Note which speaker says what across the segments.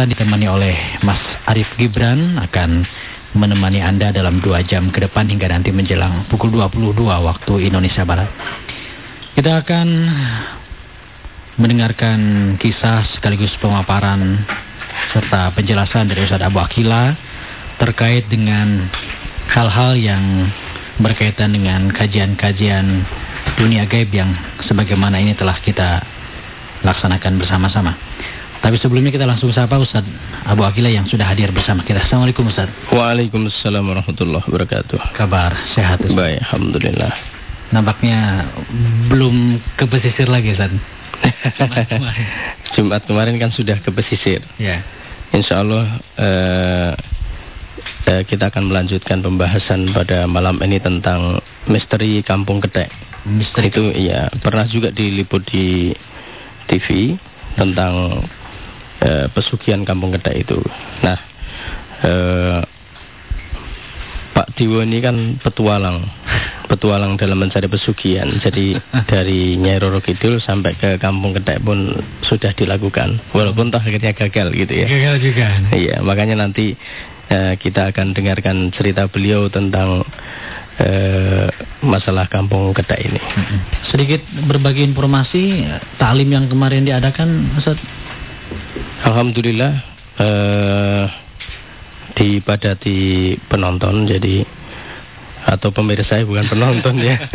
Speaker 1: saya ditemani oleh Mas Arif Gibran akan menemani Anda dalam dua jam ke depan hingga nanti menjelang pukul 22 waktu Indonesia Barat. Kita akan mendengarkan kisah sekaligus pemaparan serta penjelasan dari Ustaz Abu Akila terkait dengan hal-hal yang berkaitan dengan kajian-kajian dunia gaib yang sebagaimana ini telah kita laksanakan bersama-sama. Tapi sebelumnya kita langsung sapa Ustaz Abu Akila yang sudah hadir bersama kita. Assalamualaikum Ustaz.
Speaker 2: Waalaikumsalam warahmatullahi wabarakatuh.
Speaker 1: Kabar sehat Ustaz?
Speaker 2: Baik, Alhamdulillah.
Speaker 1: Nampaknya belum ke pesisir lagi Ustaz.
Speaker 2: Jumat kemarin. Jumat kemarin kan sudah ke pesisir.
Speaker 1: Ya.
Speaker 2: Insya Allah eh, eh, kita akan melanjutkan pembahasan pada malam ini tentang misteri Kampung Ketek.
Speaker 1: Misteri
Speaker 2: Itu ya pernah juga diliput di TV tentang eh, pesugihan Kampung Ketek itu. Nah, eh, Pak Diwo ini kan petualang, petualang dalam mencari pesugihan. Jadi dari Nyai Roro Kidul sampai ke Kampung Ketek pun sudah dilakukan, walaupun toh akhirnya gagal gitu ya.
Speaker 1: Gagal juga.
Speaker 2: Iya, makanya nanti eh, kita akan dengarkan cerita beliau tentang eh, masalah Kampung Ketek ini.
Speaker 1: Sedikit berbagi informasi taklim yang kemarin diadakan Ustaz.
Speaker 2: Alhamdulillah eh, dipadati penonton jadi atau pemirsa ya bukan penonton ya.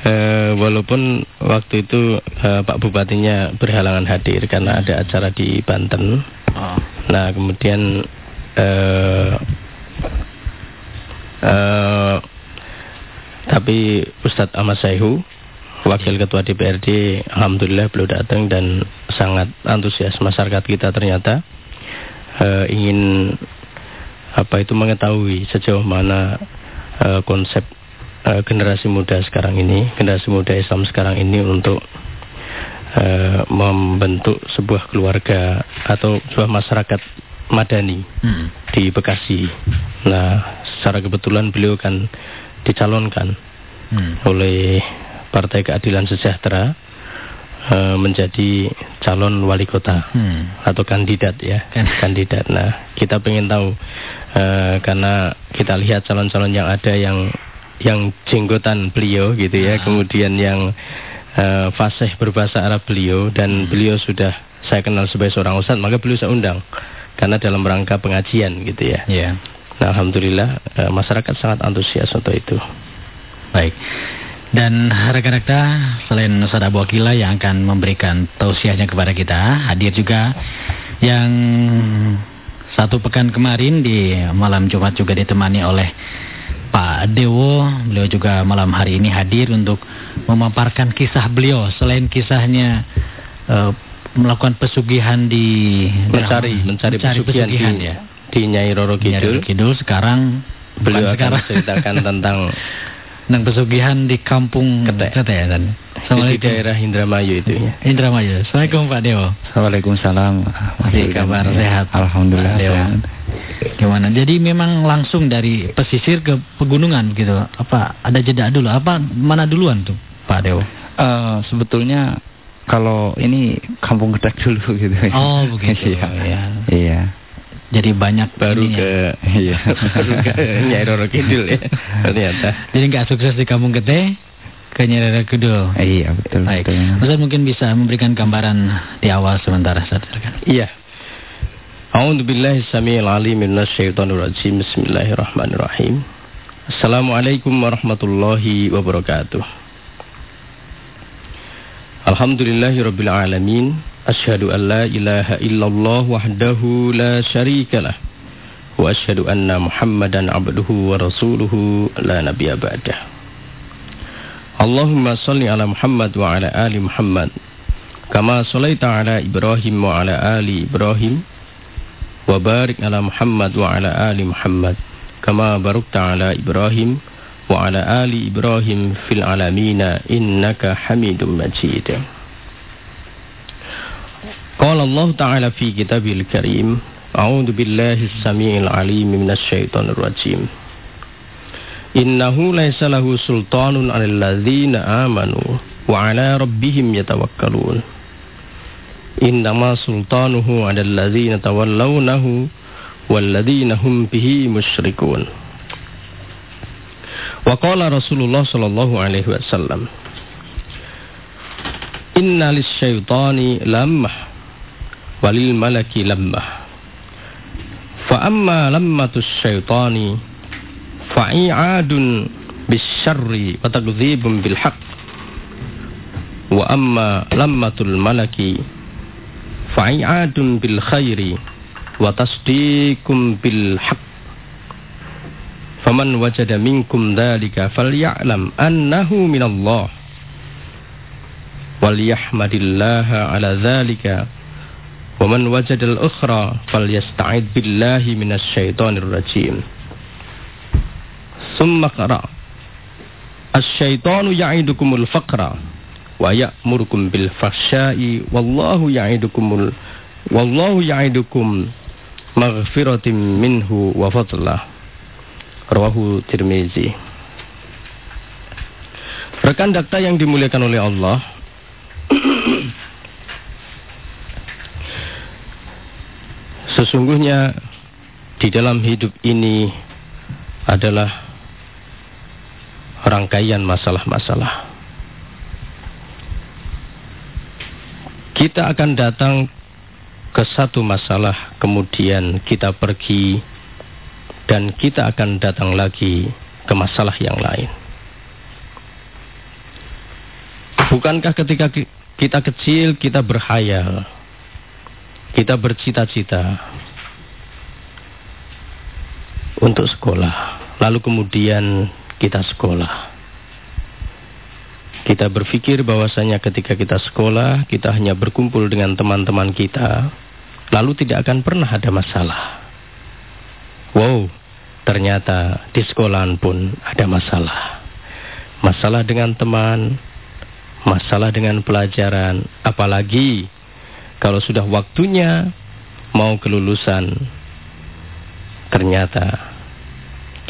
Speaker 2: Eh, walaupun waktu itu eh, Pak Bupatinya berhalangan hadir karena ada acara di Banten.
Speaker 1: Oh.
Speaker 2: Nah kemudian eh, eh, tapi Ustadz Ahmad Saihu Wakil Ketua DPRD Alhamdulillah beliau datang dan sangat antusias masyarakat kita ternyata eh, ingin apa itu mengetahui sejauh mana eh, konsep eh, generasi muda sekarang ini, generasi muda Islam sekarang ini untuk eh, membentuk sebuah keluarga atau sebuah masyarakat madani
Speaker 1: Hmm.
Speaker 2: di Bekasi. Nah, secara kebetulan beliau kan dicalonkan
Speaker 1: Hmm.
Speaker 2: oleh Partai Keadilan Sejahtera eh, menjadi calon wali kota
Speaker 1: Hmm.
Speaker 2: atau kandidat ya
Speaker 1: Kan.
Speaker 2: kandidat nah kita pengen tahu eh, karena kita lihat calon-calon yang ada yang yang jenggotan beliau gitu ya
Speaker 1: Ah.
Speaker 2: kemudian yang eh, fasih berbahasa Arab beliau dan
Speaker 1: Hmm.
Speaker 2: beliau sudah saya kenal sebagai seorang ustadz maka beliau saya undang karena dalam rangka pengajian gitu ya
Speaker 1: Ya.
Speaker 2: nah alhamdulillah eh, masyarakat sangat antusias untuk itu
Speaker 1: Baik. Dan rekan-rekan selain Ustaz Abu Akila yang akan memberikan tausiahnya kepada kita, hadir juga yang satu pekan kemarin di malam Jumat juga ditemani oleh Pak Dewo. Beliau juga malam hari ini hadir untuk memaparkan kisah beliau. Selain kisahnya eh, melakukan pesugihan di
Speaker 2: mencari mencari, pesugihan, di,
Speaker 1: ya.
Speaker 2: di Nyai Roro Kidul
Speaker 1: Kidul sekarang
Speaker 2: beliau akan
Speaker 1: sekarang.
Speaker 2: menceritakan tentang
Speaker 1: Nang pesugihan di kampung
Speaker 2: Ketek.
Speaker 1: Ketek ya kan.
Speaker 2: di daerah Indramayu itu ya.
Speaker 1: Indramayu. Assalamualaikum Pak Dewo.
Speaker 3: Waalaikumsalam.
Speaker 1: Masih kabar sehat.
Speaker 3: Alhamdulillah.
Speaker 1: Dewo.
Speaker 3: sehat.
Speaker 1: Gimana? Jadi memang langsung dari pesisir ke pegunungan gitu. Apa ada jeda dulu? Apa mana duluan tuh Pak Dewo?
Speaker 3: Eh, sebetulnya kalau ini kampung ketek dulu gitu.
Speaker 1: Oh, begitu,
Speaker 3: Iya.
Speaker 1: ya.
Speaker 3: Iya.
Speaker 1: Jadi banyak
Speaker 2: Baru ke
Speaker 3: Iya.
Speaker 2: baru ke Nyai Roro Kidul ya. Ternyata.
Speaker 1: Jadi nggak sukses di kampung Ketek ke Nyerere Kidul.
Speaker 3: Iya betul.
Speaker 1: Baik.
Speaker 3: betul.
Speaker 1: Ustaz mungkin bisa memberikan gambaran di awal sementara Ustaz.
Speaker 2: Iya. A'udzu billahi samiil alim minasyaitonir rajim. Bismillahirrahmanirrahim. Assalamualaikum warahmatullahi wabarakatuh. Alhamdulillahirabbil alamin. Asyhadu an la ilaha illallah wahdahu la syarikalah. Wa asyhadu anna Muhammadan abduhu wa rasuluhu la nabiyya ba'dah. Allahumma salli ala Muhammad wa ala ali Muhammad. Kama salaita ala Ibrahim wa ala ali Ibrahim. Wa barik ala Muhammad wa ala ali Muhammad. Kama barakta ala Ibrahim wa ala ali Ibrahim fil alamina innaka Hamidum Majid. Qala Allah Ta'ala fi kitabil karim A'udhu billahi samiil alim minas syaitanir rajim Innahu laysa lahu sultanun 'alal ladzina amanu wa 'ala rabbihim yatawakkalun Innama sultanuhu ada alladzina tawallawnahu walladzina hum bihi musyrikun. Wa qala Rasulullah sallallahu alaihi wasallam Inna syaitani lammah walil malaki lammah. Fa amma lammatus syaitani fa'i'adun bisyarri wa takdzibun bil haqq. Wa amma lammatul malaki fa'i'adun bil khairi wa tasdiqum bil haqq. Faman wajada minkum dhalika falyalam annahu minallah walyahmadillaha ala dhalika wa man wajada al-ukhra falyasta'id billahi minasyaitonir rajim. Summa qara. Asyaitonu ya'idukumul faqra wa ya'murukum bil fahsya'i wallahu ya'idukumul wallahu ya'idukum maghfiratin minhu wa fadlah. Rawahu tirmizi. Rekan dakta yang dimuliakan oleh Allah Sesungguhnya di dalam hidup ini adalah rangkaian masalah-masalah. Kita akan datang ke satu masalah, kemudian kita pergi, dan kita akan datang lagi ke masalah yang lain. Bukankah ketika kita kecil kita berhayal, kita bercita-cita untuk sekolah, lalu kemudian kita sekolah. Kita berpikir bahwasanya ketika kita sekolah, kita hanya berkumpul dengan teman-teman kita, lalu tidak akan pernah ada masalah. Wow, ternyata di sekolahan pun ada masalah. Masalah dengan teman, masalah dengan pelajaran, apalagi kalau sudah waktunya mau kelulusan, ternyata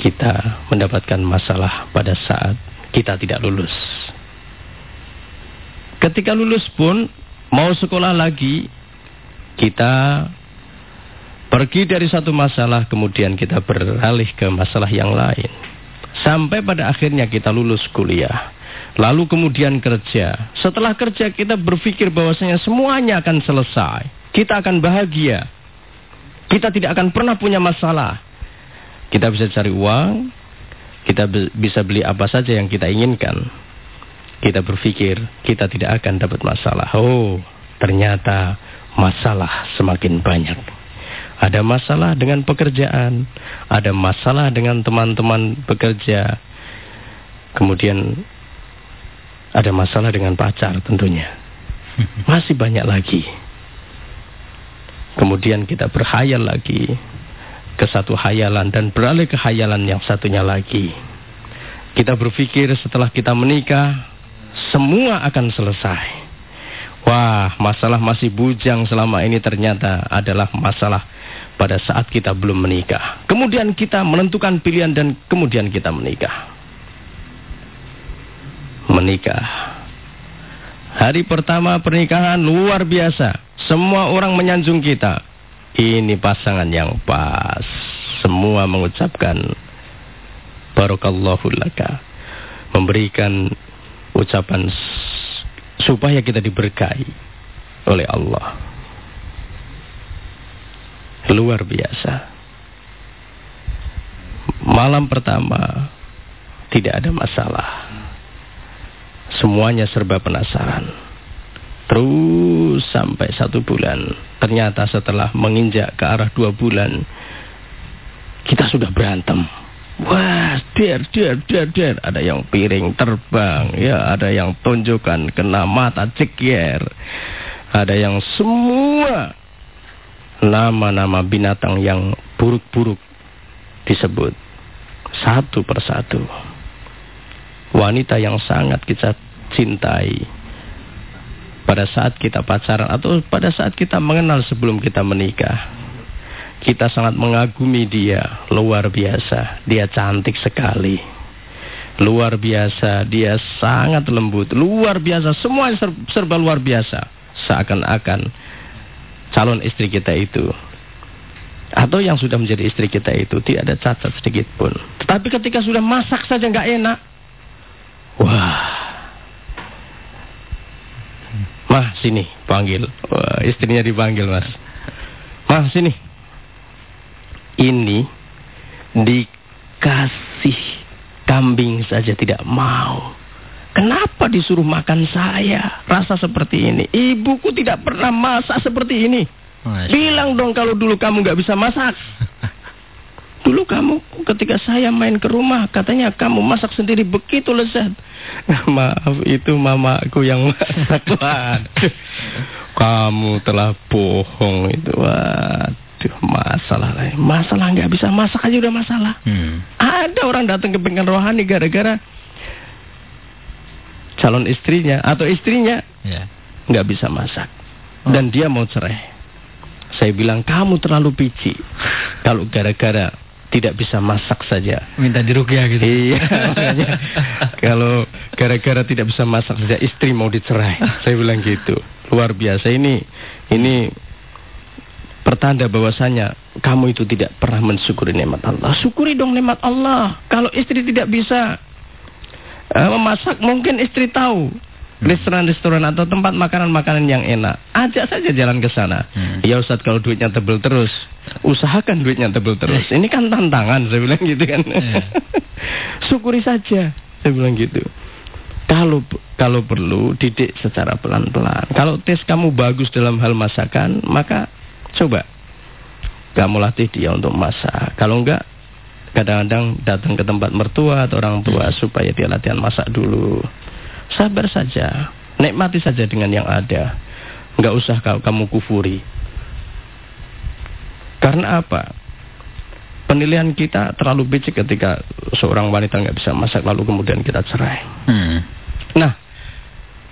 Speaker 2: kita mendapatkan masalah pada saat kita tidak lulus. Ketika lulus pun mau sekolah lagi, kita pergi dari satu masalah kemudian kita beralih ke masalah yang lain. Sampai pada akhirnya kita lulus kuliah. Lalu kemudian kerja. Setelah kerja kita berpikir bahwasanya semuanya akan selesai. Kita akan bahagia. Kita tidak akan pernah punya masalah. Kita bisa cari uang. Kita bisa beli apa saja yang kita inginkan. Kita berpikir kita tidak akan dapat masalah. Oh, ternyata masalah semakin banyak. Ada masalah dengan pekerjaan, ada masalah dengan teman-teman bekerja. Kemudian ada masalah dengan pacar tentunya. Masih banyak lagi. Kemudian kita berhayal lagi ke satu hayalan dan beralih ke hayalan yang satunya lagi. Kita berpikir setelah kita menikah, semua akan selesai. Wah, masalah masih bujang selama ini ternyata adalah masalah pada saat kita belum menikah. Kemudian kita menentukan pilihan dan kemudian kita menikah menikah. Hari pertama pernikahan luar biasa. Semua orang menyanjung kita. Ini pasangan yang pas. Semua mengucapkan Barakallahu laka. Memberikan ucapan supaya kita diberkahi oleh Allah. Luar biasa. Malam pertama tidak ada masalah. Semuanya serba penasaran. Terus sampai satu bulan. Ternyata setelah menginjak ke arah dua bulan. Kita sudah berantem. Wah, der, der, der, der. Ada yang piring terbang. ya Ada yang tunjukkan kena mata cekier. Ada yang semua nama-nama binatang yang buruk-buruk disebut. Satu persatu wanita yang sangat kita cintai pada saat kita pacaran atau pada saat kita mengenal sebelum kita menikah. Kita sangat mengagumi dia, luar biasa. Dia cantik sekali. Luar biasa, dia sangat lembut, luar biasa, semua serba luar biasa. seakan-akan calon istri kita itu atau yang sudah menjadi istri kita itu tidak ada cacat sedikit pun. Tetapi ketika sudah masak saja nggak enak, wah, mah sini panggil, wah, istrinya dipanggil mas, mah sini, ini dikasih kambing saja tidak mau. Kenapa disuruh makan saya? Rasa seperti ini. Ibuku tidak pernah masak seperti ini. Bilang dong kalau dulu kamu nggak bisa masak. Dulu kamu ketika saya main ke rumah katanya kamu masak sendiri begitu lezat. Maaf itu mamaku yang masak. Waduh. Kamu telah bohong itu. Waduh masalah lain. Masalah nggak bisa masak aja udah masalah. Hmm. Ada orang datang ke bengkel rohani gara-gara calon istrinya atau istrinya ya. nggak yeah. bisa masak oh. dan dia mau cerai. Saya bilang kamu terlalu pici. Kalau gara-gara tidak bisa masak saja.
Speaker 1: Minta dirukyah gitu.
Speaker 2: Iya. kalau gara-gara tidak bisa masak saja istri mau dicerai. Saya bilang gitu. Luar biasa ini ini pertanda bahwasanya kamu itu tidak pernah mensyukuri nikmat Allah. Syukuri dong nikmat Allah. Kalau istri tidak bisa uh, memasak mungkin istri tahu restoran-restoran atau tempat makanan-makanan yang enak. Ajak saja jalan ke sana. Hmm. Ya Ustaz kalau duitnya tebel terus, usahakan duitnya tebel terus. Ini kan tantangan saya bilang gitu kan. Yeah. Syukuri saja saya bilang gitu. Kalau kalau perlu didik secara pelan-pelan. Kalau tes kamu bagus dalam hal masakan, maka coba kamu latih dia untuk masak. Kalau enggak kadang-kadang datang ke tempat mertua atau orang tua hmm. supaya dia latihan masak dulu. Sabar saja. Nikmati saja dengan yang ada. Enggak usah kamu kufuri. Karena apa? Penilaian kita terlalu becek ketika seorang wanita nggak bisa masak lalu kemudian kita cerai. Hmm. Nah,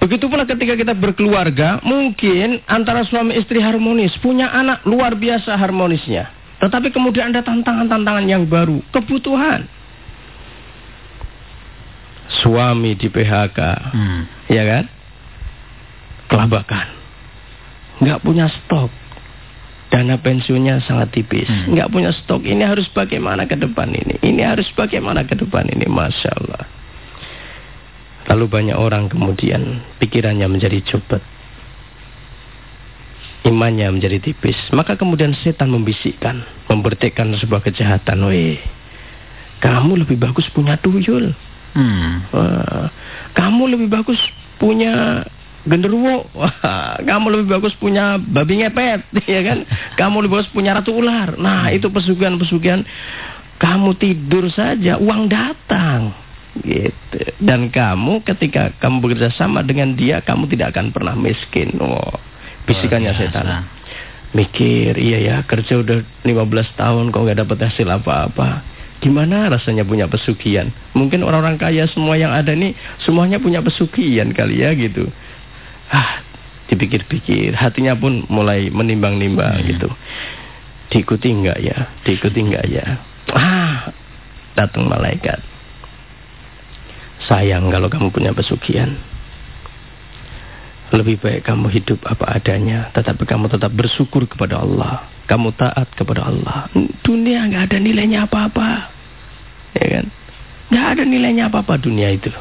Speaker 2: begitu pula ketika kita berkeluarga, mungkin antara suami istri harmonis, punya anak luar biasa harmonisnya. Tetapi kemudian ada tantangan-tantangan yang baru, kebutuhan suami di PHK, hmm. ya kan? Kelabakan, nggak punya stok, dana pensiunnya sangat tipis, hmm. nggak punya stok. Ini harus bagaimana ke depan ini? Ini harus bagaimana ke depan ini? Masya Allah. Lalu banyak orang kemudian pikirannya menjadi cepet, imannya menjadi tipis. Maka kemudian setan membisikkan, membertekkan sebuah kejahatan. Weh, kamu lebih bagus punya tuyul. Hmm. Uh, kamu lebih bagus punya genderuwo. kamu lebih bagus punya babi ngepet, ya kan? Kamu lebih bagus punya ratu ular. Nah, itu pesugihan-pesugihan. Kamu tidur saja, uang datang. Gitu. Dan kamu ketika kamu bekerja sama dengan dia, kamu tidak akan pernah miskin. Oh, bisikannya oh, setan. Mikir, iya ya, kerja udah 15 tahun kok nggak dapat hasil apa-apa Gimana rasanya punya pesugihan? Mungkin orang-orang kaya semua yang ada ini semuanya punya pesugihan kali ya gitu. Ah, dipikir-pikir, hatinya pun mulai menimbang-nimbang hmm. gitu. Diikuti enggak ya? Diikuti enggak ya? Ah, datang malaikat. Sayang kalau kamu punya pesugihan. Lebih baik kamu hidup apa adanya, tetapi kamu tetap bersyukur kepada Allah kamu taat kepada Allah. Dunia nggak ada nilainya apa-apa. Ya kan? Nggak ada nilainya apa-apa dunia itu.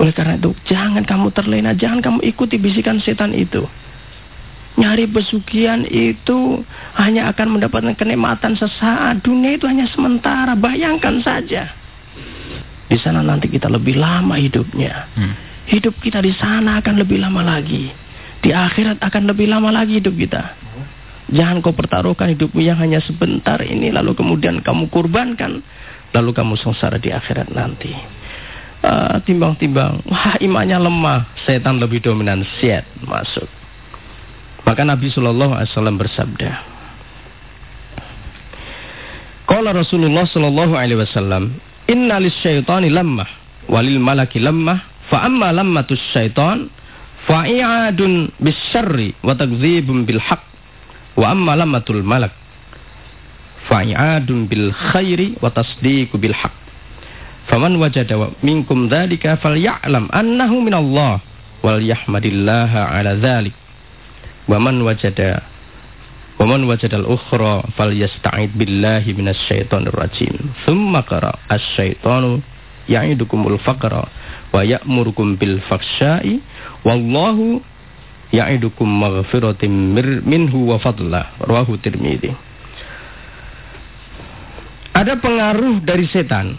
Speaker 2: Oleh karena itu, jangan kamu terlena, jangan kamu ikuti bisikan setan itu. Nyari pesugihan itu hanya akan mendapatkan kenikmatan sesaat. Dunia itu hanya sementara. Bayangkan saja. Di sana nanti kita lebih lama hidupnya. Hmm. Hidup kita di sana akan lebih lama lagi. Di akhirat akan lebih lama lagi hidup kita. Jangan kau pertaruhkan hidupmu yang hanya sebentar ini lalu kemudian kamu kurbankan lalu kamu sengsara di akhirat nanti. Ah, timbang-timbang, uh, wah imannya lemah, setan lebih dominan, siat masuk. Maka Nabi Shallallahu Alaihi Wasallam bersabda, Kalau Rasulullah Shallallahu Alaihi Wasallam, Inna syaitani lemah, walil malaki lemah, fa amma lammatus syaitan, fa'i'adun bis syarri wa takdzibun bil haqq Wa amma lamatul malak fa'iadun bil khairi wa tasdiqu bil haq. Faman wajada minkum dzalika falya'lam annahu minallah wal yahmadillaha ala dzalik. Waman wajada Waman wajadal ukhra falyasta'id billahi minasyaitonir rajim. Thumma qara asyaitonu ya'idukumul faqra wa ya'murukum bil faksha'i wallahu ya'idukum maghfiratin minhu wa fadla. Rawahu Tirmidzi. Ada pengaruh dari setan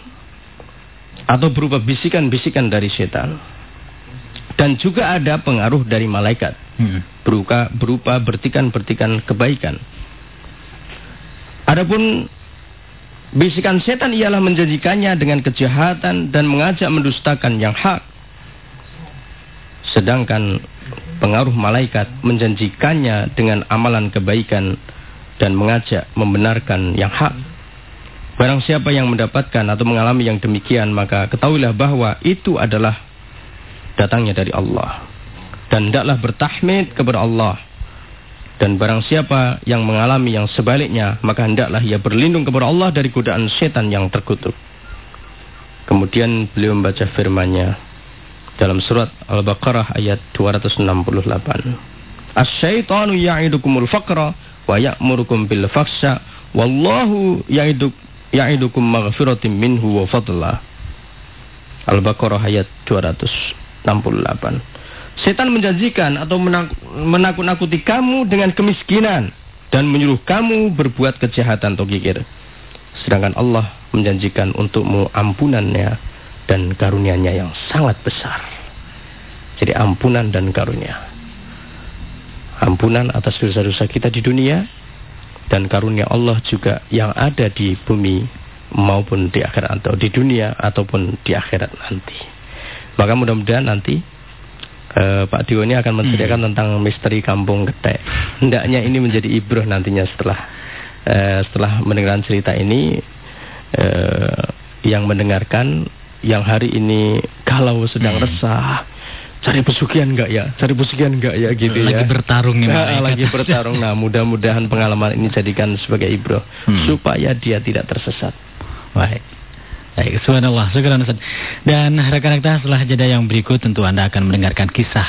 Speaker 2: atau berupa bisikan-bisikan dari setan dan juga ada pengaruh dari malaikat hmm. berupa berupa bertikan-bertikan kebaikan. Adapun bisikan setan ialah menjanjikannya dengan kejahatan dan mengajak mendustakan yang hak. Sedangkan pengaruh malaikat menjanjikannya dengan amalan kebaikan dan mengajak membenarkan yang hak. Barang siapa yang mendapatkan atau mengalami yang demikian, maka ketahuilah bahwa itu adalah datangnya dari Allah. Dan hendaklah bertahmid kepada Allah. Dan barang siapa yang mengalami yang sebaliknya, maka hendaklah ia berlindung kepada Allah dari godaan setan yang terkutuk. Kemudian beliau membaca firman-Nya dalam surat Al-Baqarah ayat 268. Asy-syaitanu ya'idukumul faqra wa ya'murukum bil fakhsha wallahu ya'iduk ya'idukum maghfiratin minhu wa fadla. Al-Baqarah ayat 200 68. Setan menjanjikan atau menakut-nakuti kamu dengan kemiskinan dan menyuruh kamu berbuat kejahatan atau gigir. Sedangkan Allah menjanjikan untukmu ampunannya dan karunia-Nya yang sangat besar. Jadi ampunan dan karunia. Ampunan atas dosa-dosa kita di dunia dan karunia Allah juga yang ada di bumi maupun di akhirat atau di dunia ataupun di akhirat nanti. Maka mudah-mudahan nanti uh, Pak Dio ini akan menceritakan hmm. tentang misteri kampung Getek. Hendaknya ini menjadi ibroh nantinya setelah uh, setelah mendengarkan cerita ini uh, yang mendengarkan yang hari ini kalau sedang hmm. resah cari pesugihan enggak ya? Cari pesugihan enggak ya gitu
Speaker 1: lagi
Speaker 2: ya.
Speaker 1: Lagi bertarung nih
Speaker 2: nah, lagi bertarung. Nah, mudah-mudahan pengalaman ini jadikan sebagai ibroh hmm. supaya dia tidak tersesat.
Speaker 1: Baik. Baik, subhanallah, syukuran Ustaz. Dan rekan-rekan setelah jeda yang berikut tentu Anda akan mendengarkan kisah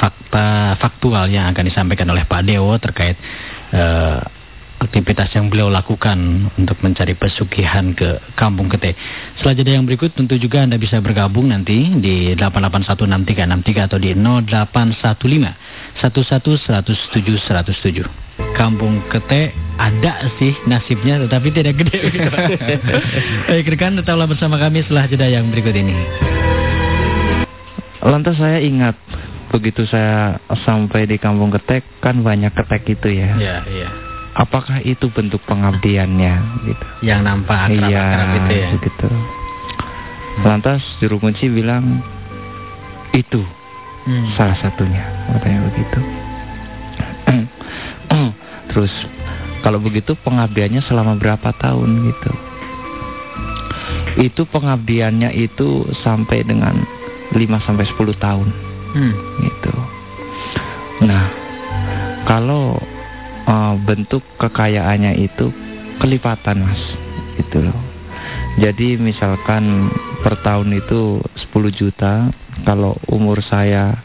Speaker 1: fakta faktual yang akan disampaikan oleh Pak Dewo terkait uh, aktivitas yang beliau lakukan untuk mencari pesugihan ke Kampung Kete. Setelah jeda yang berikut tentu juga Anda bisa bergabung nanti di 8816363 atau di 0815 11 107 107. Kampung Kete ada sih nasibnya tetapi tidak gede. Baik rekan tetaplah bersama kami setelah jeda yang berikut ini.
Speaker 3: Lantas saya ingat begitu saya sampai di Kampung Ketek kan banyak ketek itu ya.
Speaker 1: Iya, iya.
Speaker 3: Apakah itu bentuk pengabdiannya gitu?
Speaker 1: Yang nampak akrab,
Speaker 3: iya,
Speaker 1: akrab itu ya.
Speaker 3: begitu. Lantas juru kunci bilang itu hmm. salah satunya katanya begitu. Terus kalau begitu pengabdiannya selama berapa tahun gitu. Itu pengabdiannya itu sampai dengan 5 sampai 10 tahun. Hmm. Gitu. Nah, kalau uh, bentuk kekayaannya itu kelipatan, Mas. Itu loh. Jadi misalkan per tahun itu 10 juta, kalau umur saya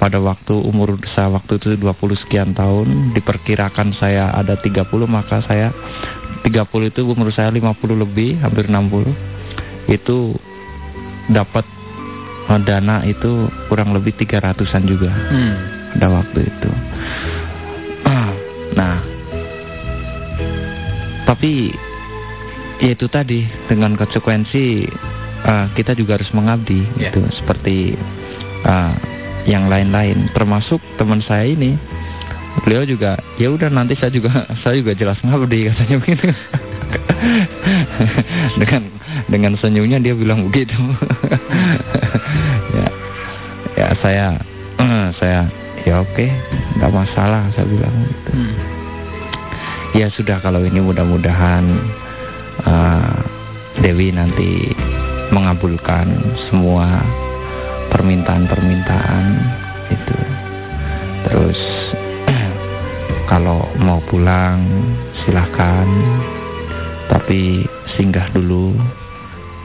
Speaker 3: pada waktu umur saya waktu itu 20 sekian tahun diperkirakan saya ada 30 maka saya 30 itu umur saya 50 lebih hampir 60 itu dapat eh, dana itu kurang lebih 300an juga hmm. pada waktu itu nah tapi ya itu tadi dengan konsekuensi uh, kita juga harus mengabdi yeah. gitu seperti uh, yang lain-lain. Termasuk teman saya ini. Beliau juga ya udah nanti saya juga saya juga jelas ngabdi katanya begitu. Dengan dengan senyumnya dia bilang begitu. Ya ya saya uh, saya ya oke okay, nggak masalah saya bilang gitu hmm. ya sudah kalau ini mudah-mudahan uh, Dewi nanti mengabulkan semua permintaan-permintaan itu. Terus kalau mau pulang silahkan. Tapi singgah dulu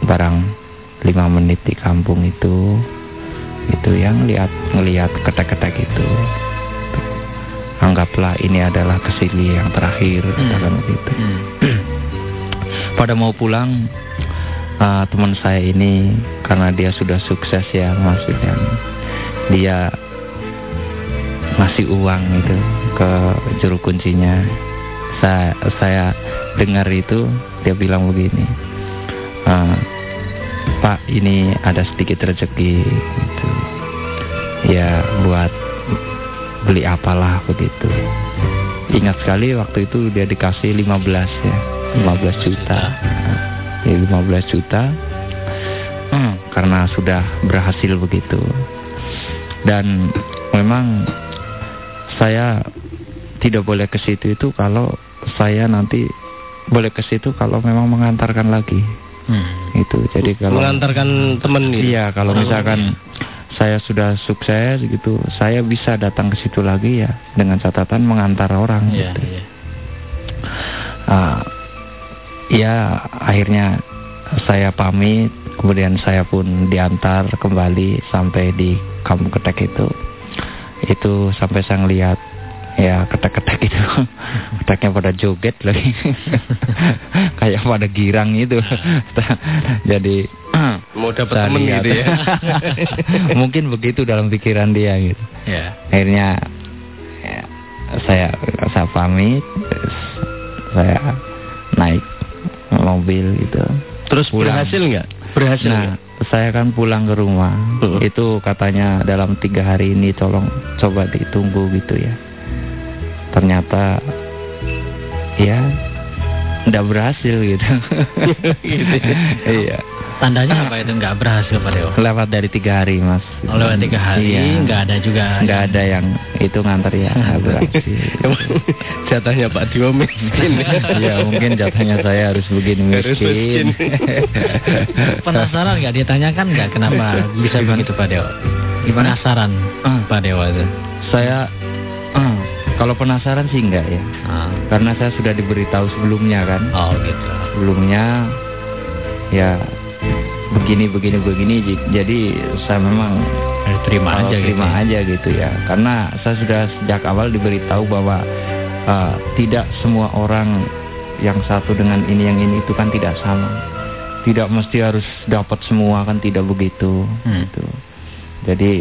Speaker 3: barang lima menit di kampung itu. Itu yang lihat ngelihat ketek-ketek itu. Anggaplah ini adalah kesili yang terakhir hmm. katakan begitu. Hmm. pada mau pulang uh, teman saya ini karena dia sudah sukses ya maksudnya dia ngasih uang itu ke juru kuncinya. Saya saya dengar itu dia bilang begini uh, Pak ini ada sedikit rezeki gitu. Ya buat beli apalah begitu. Ingat sekali waktu itu dia dikasih 15 ya 15 juta ya, 15 juta hmm, karena sudah berhasil begitu dan memang saya tidak boleh ke situ itu kalau saya nanti boleh ke situ kalau memang mengantarkan lagi. Hmm. Itu jadi kalau
Speaker 2: mengantarkan teman
Speaker 3: gitu. Iya, kalau oh, misalkan iya. saya sudah sukses gitu, saya bisa datang ke situ lagi ya dengan catatan mengantar orang yeah, gitu. Yeah. Uh, ya akhirnya saya pamit, kemudian saya pun diantar kembali sampai di Kampung Ketek itu. Itu sampai saya ngeliat ya ketek-ketek itu. Keteknya pada joget lagi. Kayak pada girang itu. Jadi
Speaker 2: mau dapat temen gitu ya?
Speaker 3: Mungkin begitu dalam pikiran dia gitu. Ya. akhirnya ya, saya saya pamit saya naik mobil gitu.
Speaker 2: Terus Pulang. berhasil nggak? Berhasil
Speaker 3: nah saya kan pulang ke rumah. Uh. itu katanya dalam tiga hari ini tolong coba ditunggu gitu ya. Ternyata ya tidak berhasil gitu,
Speaker 1: gitu. iya Tandanya apa itu nggak berhasil Pak Dewa?
Speaker 3: Lewat dari tiga hari Mas.
Speaker 1: Oh, lewat tiga hari, iya. nggak ada juga.
Speaker 3: Nggak ada yang itu nganter ya nggak berhasil.
Speaker 2: jatahnya Pak Dewa miskin.
Speaker 3: ya mungkin jatahnya saya harus begini miskin.
Speaker 1: Penasaran nggak ditanyakan nggak kenapa bisa begitu Pak Dewa? Gimana? Penasaran uh, Pak Dewa itu?
Speaker 3: Saya uh, kalau penasaran sih enggak ya. Uh. Karena saya sudah diberitahu sebelumnya kan.
Speaker 1: Oh gitu.
Speaker 3: Sebelumnya ya begini begini begini jadi saya memang
Speaker 1: eh, terima aja
Speaker 3: gitu terima gitu. aja gitu ya karena saya sudah sejak awal diberitahu bahwa uh, tidak semua orang yang satu dengan ini yang ini itu kan tidak sama tidak mesti harus dapat semua kan tidak begitu hmm. gitu jadi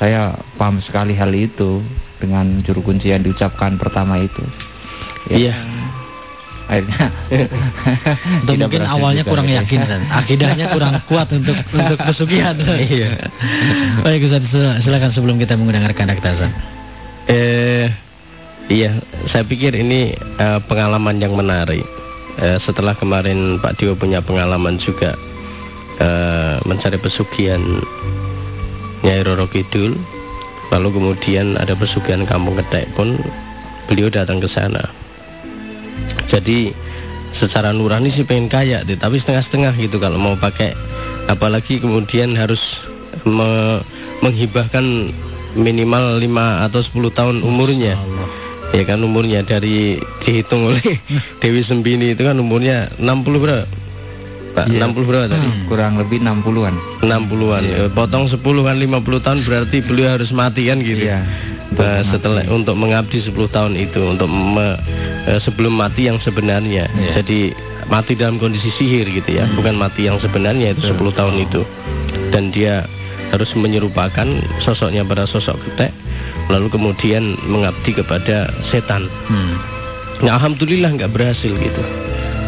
Speaker 3: saya paham sekali hal itu dengan juru kunci yang diucapkan pertama itu
Speaker 1: ya. iya akhirnya Atau mungkin awalnya juga, kurang ya. yakin dan akidahnya kurang kuat untuk untuk pesugihan. iya. Baik Ustaz, silakan sebelum kita mendengarkan Dr.
Speaker 2: Eh iya, saya pikir ini uh, pengalaman yang menarik. Uh, setelah kemarin Pak Dio punya pengalaman juga uh, mencari pesugihan Nyai Roro Kidul, lalu kemudian ada pesugihan Kampung Ketek pun beliau datang ke sana jadi secara nurani sih pengen kaya deh, tapi setengah-setengah gitu kalau mau pakai apalagi kemudian harus me menghibahkan minimal 5 atau 10 tahun umurnya. Ya kan umurnya dari dihitung oleh Dewi Sembini itu kan umurnya 60 berapa? Pak, yeah. 60 berapa tadi? Hmm,
Speaker 3: kurang lebih 60-an.
Speaker 2: 60-an. Yeah. Potong 10 kan 50 tahun berarti beliau harus mati kan gitu. Yeah. Setelah untuk mengabdi 10 tahun itu untuk me, uh, sebelum mati yang sebenarnya. Yeah. Jadi mati dalam kondisi sihir gitu ya, hmm. bukan mati yang sebenarnya itu 10 tahun itu. Dan dia harus menyerupakan sosoknya pada sosok ketek lalu kemudian mengabdi kepada setan. Hmm. Nah, alhamdulillah nggak berhasil gitu.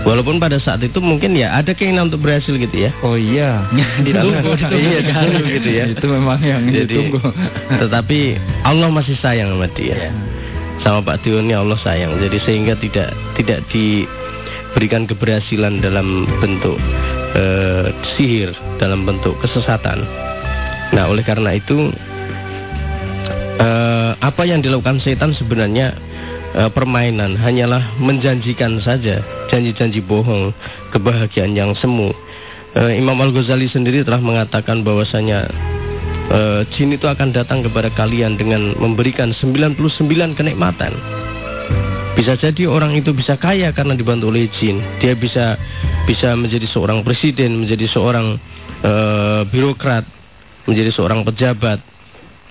Speaker 2: Walaupun pada saat itu mungkin ya ada keinginan untuk berhasil gitu ya.
Speaker 3: Oh iya.
Speaker 2: ditunggu, ditunggu, iya, ditunggu gitu ya.
Speaker 3: Itu memang yang Jadi, ditunggu.
Speaker 2: Tetapi Allah masih sayang sama dia. Yeah. Sama Pak Tio ini Allah sayang. Jadi sehingga tidak tidak diberikan keberhasilan dalam bentuk uh, sihir, dalam bentuk kesesatan. Nah, oleh karena itu uh, apa yang dilakukan setan sebenarnya uh, permainan hanyalah menjanjikan saja janji-janji bohong kebahagiaan yang semu. Uh, Imam Al-Ghazali sendiri telah mengatakan bahwasanya uh, jin itu akan datang kepada kalian dengan memberikan 99 kenikmatan. Bisa jadi orang itu bisa kaya karena dibantu oleh jin. Dia bisa bisa menjadi seorang presiden menjadi seorang uh, birokrat menjadi seorang pejabat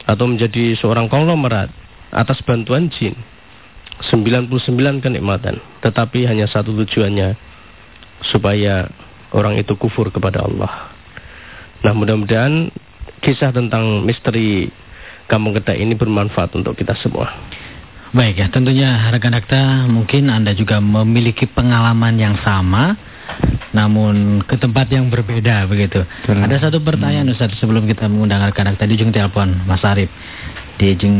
Speaker 2: atau menjadi seorang konglomerat atas bantuan jin 99 kenikmatan, tetapi hanya satu tujuannya supaya orang itu kufur kepada Allah. Nah, mudah-mudahan kisah tentang misteri Kampung Kedak ini bermanfaat untuk kita semua.
Speaker 1: Baik ya, tentunya rekan Dakta mungkin Anda juga memiliki pengalaman yang sama namun ke tempat yang berbeda begitu. Ada satu pertanyaan hmm. Ustaz sebelum kita mengundang rekan Dakta di ujung telepon Mas Arif. Di ujung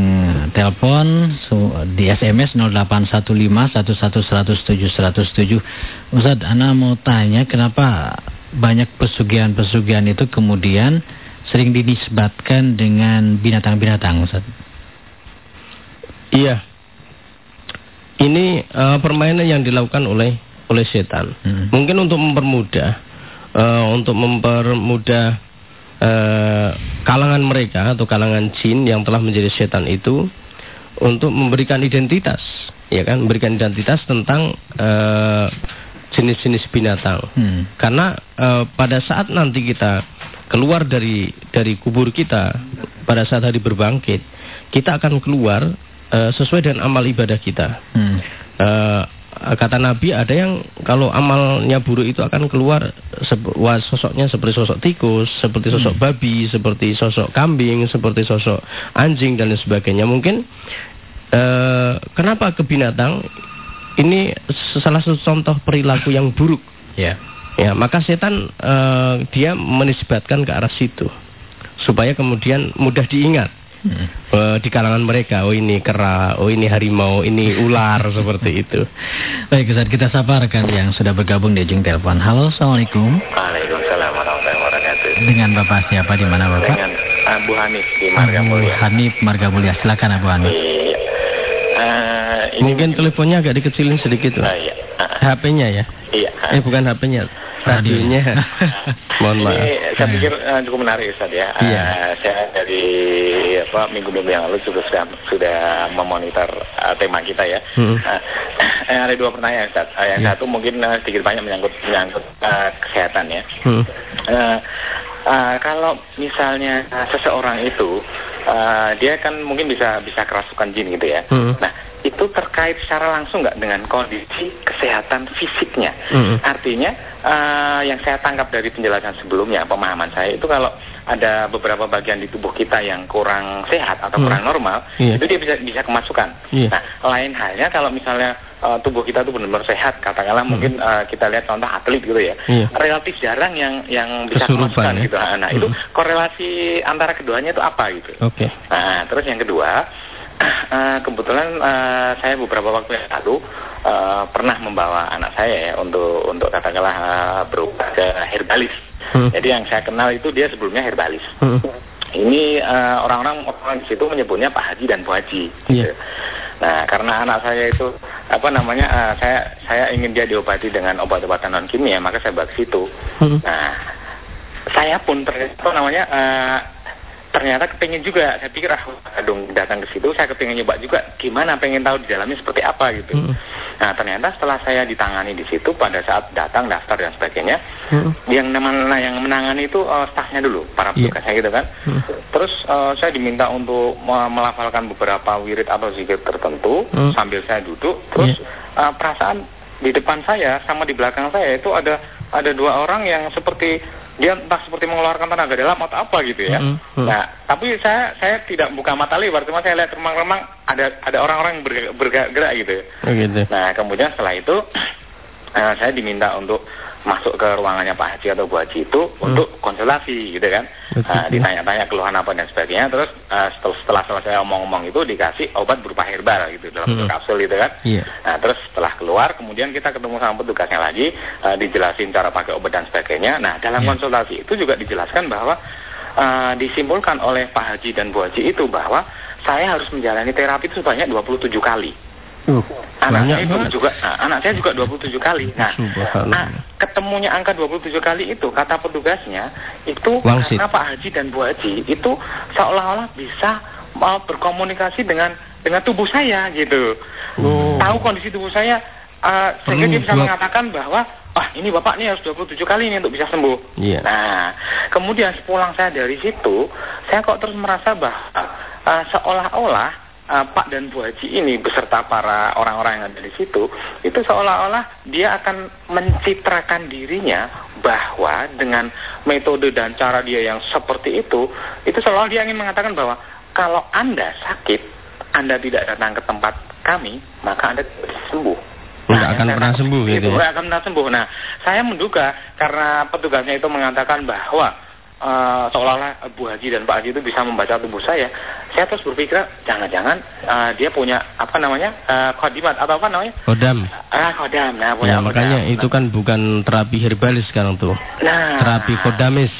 Speaker 1: telepon di SMS 081511107107. Ustaz, Ana mau tanya kenapa banyak pesugihan-pesugihan itu kemudian sering dinisbatkan dengan binatang-binatang Ustaz?
Speaker 2: Iya. Ini uh, permainan yang dilakukan oleh oleh setan. Hmm. Mungkin untuk mempermudah uh, untuk mempermudah uh, kalangan mereka atau kalangan jin yang telah menjadi setan itu untuk memberikan identitas, ya kan, memberikan identitas tentang jenis-jenis uh, binatang. Hmm. Karena uh, pada saat nanti kita keluar dari dari kubur kita pada saat hari berbangkit, kita akan keluar uh, sesuai dengan amal ibadah kita. Hmm. Uh, kata Nabi ada yang kalau amalnya buruk itu akan keluar wah, sosoknya seperti sosok tikus, seperti sosok hmm. babi, seperti sosok kambing, seperti sosok anjing dan sebagainya. Mungkin uh, kenapa ke binatang ini salah satu contoh perilaku yang buruk. Ya. Ya, maka setan uh, dia menisbatkan ke arah situ supaya kemudian mudah diingat hmm. uh, di kalangan mereka. Oh ini kera, oh ini harimau, ini ular seperti itu.
Speaker 1: Baik, Ustaz, kita sapa rekan yang sudah bergabung di ujung telepon. Halo, assalamualaikum.
Speaker 4: Waalaikumsalam warahmatullahi wabarakatuh.
Speaker 1: Dengan bapak siapa di mana bapak?
Speaker 4: Dengan Abu Hanif di Marga Abu
Speaker 1: Mulia. Hanif Marga Mulia, silakan Abu Hanif. Iya.
Speaker 2: Uh, Mungkin teleponnya agak dikecilin sedikit lah. Uh, iya. Uh, HP-nya ya? Iya. Eh bukan HP-nya radionya.
Speaker 4: Mohon maaf. Ini saya pikir uh, cukup menarik Ustaz ya. Iya. Uh, saya dari apa minggu-minggu yang lalu juga sudah sudah memonitor uh, tema kita ya. Hmm. Uh, uh, ada dua pertanyaan Ustaz. Uh, yang yeah. satu mungkin uh, sedikit banyak menyangkut menyangkut uh, kesehatan ya. Hmm. Uh, uh, kalau misalnya uh, seseorang itu uh, dia kan mungkin bisa bisa kerasukan jin gitu ya. Hmm. Nah itu terkait secara langsung nggak dengan kondisi kesehatan fisiknya. Mm-hmm. Artinya uh, yang saya tangkap dari penjelasan sebelumnya, pemahaman saya itu kalau ada beberapa bagian di tubuh kita yang kurang sehat atau mm. kurang normal, yeah. itu dia bisa bisa kemasukan. Yeah. Nah, lain halnya kalau misalnya uh, tubuh kita itu benar-benar sehat, katakanlah mm. mungkin uh, kita lihat contoh atlet gitu ya, yeah. relatif jarang yang yang bisa Kesurupan, kemasukan ya? gitu. Nah, mm. itu korelasi antara keduanya itu apa gitu.
Speaker 2: Oke. Okay.
Speaker 4: Nah, terus yang kedua Uh, kebetulan uh, saya beberapa waktu yang lalu uh, pernah membawa anak saya ya untuk untuk katakanlah uh, berobat ke herbalis. Hmm. Jadi yang saya kenal itu dia sebelumnya herbalis. Hmm. Ini orang-orang uh, orang di situ menyebutnya Pak Haji dan Bu Haji. Yeah. Gitu. Nah karena anak saya itu apa namanya uh, saya saya ingin dia diobati dengan obat-obatan non kimia maka saya bawa ke situ. Hmm. Nah saya pun apa namanya uh, ternyata kepingin juga saya pikir ah dong datang ke situ saya kepingin nyoba juga gimana pengen tahu di dalamnya seperti apa gitu hmm. nah ternyata setelah saya ditangani di situ pada saat datang daftar dan sebagainya hmm. yang nah, yang menangani itu uh, stafnya dulu para iya. petugasnya yeah. gitu kan hmm. terus uh, saya diminta untuk melafalkan beberapa wirid atau zikir tertentu hmm. sambil saya duduk terus yeah. uh, perasaan di depan saya sama di belakang saya itu ada ada dua orang yang seperti dia entah seperti mengeluarkan tenaga dalam atau apa gitu ya. Mm -hmm. Nah, tapi saya saya tidak buka mata lebar, cuma saya lihat remang-remang ada ada orang-orang yang bergerak, gitu. Oh, gitu. Nah, kemudian setelah itu uh, saya diminta untuk masuk ke ruangannya Pak Haji atau Bu Haji itu hmm. untuk konsultasi gitu kan uh, ditanya-tanya keluhan apa dan sebagainya terus uh, setelah, setelah selesai omong-omong itu dikasih obat berupa herbal gitu dalam bentuk hmm. kapsul gitu kan yeah. nah terus setelah keluar kemudian kita ketemu sama petugasnya lagi uh, dijelasin cara pakai obat dan sebagainya nah dalam yeah. konsultasi itu juga dijelaskan bahwa uh, disimpulkan oleh Pak Haji dan Bu Haji itu bahwa saya harus menjalani terapi itu sebanyak 27 kali Uh, anak saya itu juga nah, anak saya juga 27 kali. Nah, nah, ketemunya angka 27 kali itu kata petugasnya itu Wangsit. karena Pak Haji dan Bu Haji itu seolah-olah bisa mau berkomunikasi dengan dengan tubuh saya gitu. Oh. Tahu kondisi tubuh saya uh, sehingga dia bisa mengatakan bahwa ah ini bapak nih harus 27 kali ini untuk bisa sembuh. Yeah. Nah, kemudian sepulang saya dari situ, saya kok terus merasa bahwa uh, seolah-olah uh, Pak dan Bu Haji ini beserta para orang-orang yang ada di situ itu seolah-olah dia akan mencitrakan dirinya bahwa dengan metode dan cara dia yang seperti itu itu seolah dia ingin mengatakan bahwa kalau Anda sakit Anda tidak datang ke tempat kami maka Anda tidak sembuh
Speaker 2: Nah, akan pernah sembuh gitu
Speaker 4: ya? akan pernah sembuh. Nah, saya menduga karena petugasnya itu mengatakan bahwa uh, seolah-olah Bu Haji dan Pak Haji itu bisa membaca tubuh saya, saya terus berpikir jangan-jangan uh, dia punya apa namanya uh, kodimat atau apa namanya?
Speaker 2: Kodam.
Speaker 4: Ah, kodam. Nah, punya
Speaker 2: ya, makanya itu kan bukan terapi herbalis sekarang tuh. Nah, terapi kodamis.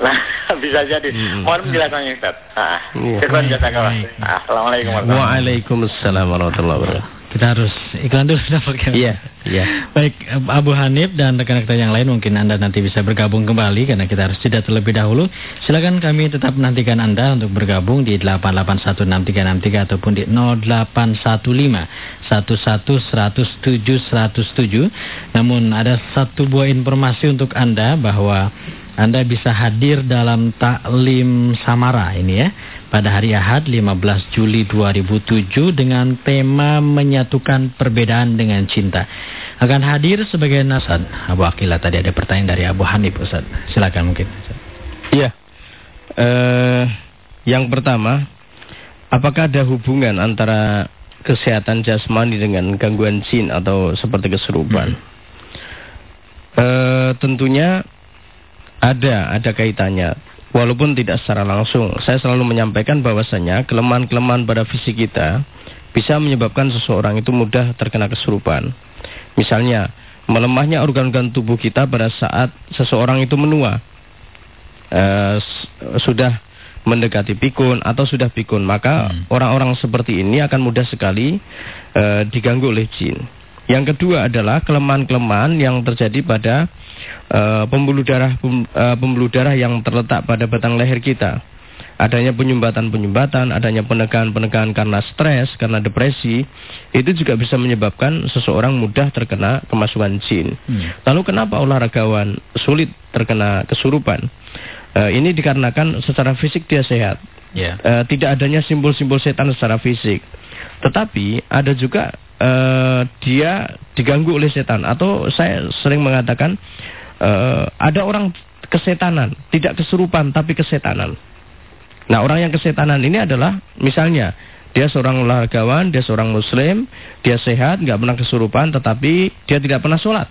Speaker 4: Nah, bisa jadi. Hmm. Mohon penjelasannya, Ustaz. Ah, ya. Assalamualaikum warahmatullahi
Speaker 2: wabarakatuh. Waalaikumsalam warahmatullahi wabarakatuh.
Speaker 1: Kita harus iklan dulu
Speaker 2: Iya, iya.
Speaker 1: Baik, Abu Hanif dan rekan-rekan yang lain mungkin Anda nanti bisa bergabung kembali karena kita harus jeda terlebih dahulu. Silakan kami tetap menantikan Anda untuk bergabung di 8816363 ataupun di 0815 107 Namun ada satu buah informasi untuk Anda bahwa anda bisa hadir dalam taklim Samara ini ya pada hari Ahad 15 Juli 2007 dengan tema menyatukan perbedaan dengan cinta. Akan hadir sebagai nasad. Abu Akila tadi ada pertanyaan dari Abu Hanif Ustaz. Silakan mungkin.
Speaker 2: Iya. Uh, yang pertama, apakah ada hubungan antara kesehatan jasmani dengan gangguan jin atau seperti kesurupan? Hmm. Uh, tentunya ada, ada kaitannya. Walaupun tidak secara langsung, saya selalu menyampaikan bahwasanya kelemahan-kelemahan pada fisik kita bisa menyebabkan seseorang itu mudah terkena kesurupan. Misalnya, melemahnya organ-organ tubuh kita pada saat seseorang itu menua. Uh, sudah mendekati pikun atau sudah pikun, maka hmm. orang-orang hmm. seperti ini akan mudah sekali uh, diganggu oleh jin. Yang kedua adalah kelemahan-kelemahan yang terjadi pada uh, pembuluh darah uh, pembuluh darah yang terletak pada batang leher kita. Adanya penyumbatan-penyumbatan, adanya penekan-penekan karena stres, karena depresi, itu juga bisa menyebabkan seseorang mudah terkena kemasukan jin. Hmm. Lalu kenapa olahragawan sulit terkena kesurupan? Uh, ini dikarenakan secara fisik dia sehat. Yeah. Ya. Uh, tidak adanya simbol-simbol setan secara fisik. Tetapi ada juga uh, dia diganggu oleh setan atau saya sering mengatakan uh, ada orang kesetanan, tidak kesurupan tapi kesetanan. Nah, orang yang kesetanan ini adalah misalnya dia seorang olahragawan, dia seorang muslim, dia sehat, nggak pernah kesurupan, tetapi dia tidak pernah sholat.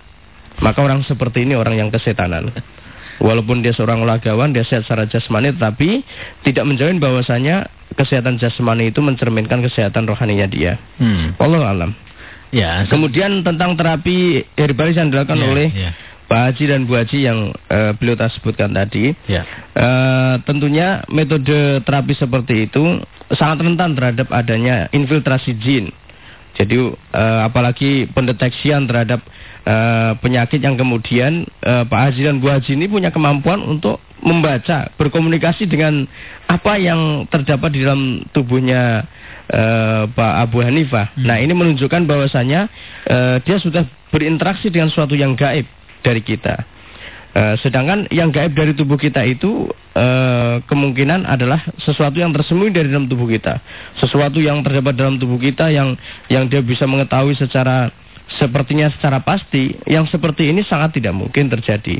Speaker 2: Maka orang seperti ini orang yang kesetanan. Walaupun dia seorang olahragawan, dia sehat secara jasmani, tetapi tidak menjamin bahwasanya kesehatan jasmani itu mencerminkan kesehatan rohaninya dia. Hmm. Allah alam. Ya. Kemudian tentang terapi herbalis yang dilakukan ya, oleh ya. Pak Haji dan Bu Haji yang uh, beliau tak sebutkan tadi, ya. uh, tentunya metode terapi seperti itu sangat rentan terhadap adanya infiltrasi jin. Jadi uh, apalagi pendeteksian terhadap uh, penyakit yang kemudian uh, Pak Haji dan Bu Haji ini punya kemampuan untuk membaca, berkomunikasi dengan apa yang terdapat di dalam tubuhnya uh, Pak Abu Hanifah. Hmm. Nah, ini menunjukkan bahwasanya uh, dia sudah berinteraksi dengan sesuatu yang gaib dari kita. Uh, sedangkan yang gaib dari tubuh kita itu uh, kemungkinan adalah sesuatu yang tersembunyi dari dalam tubuh kita, sesuatu yang terdapat dalam tubuh kita yang yang dia bisa mengetahui secara sepertinya secara pasti, yang seperti ini sangat tidak mungkin terjadi.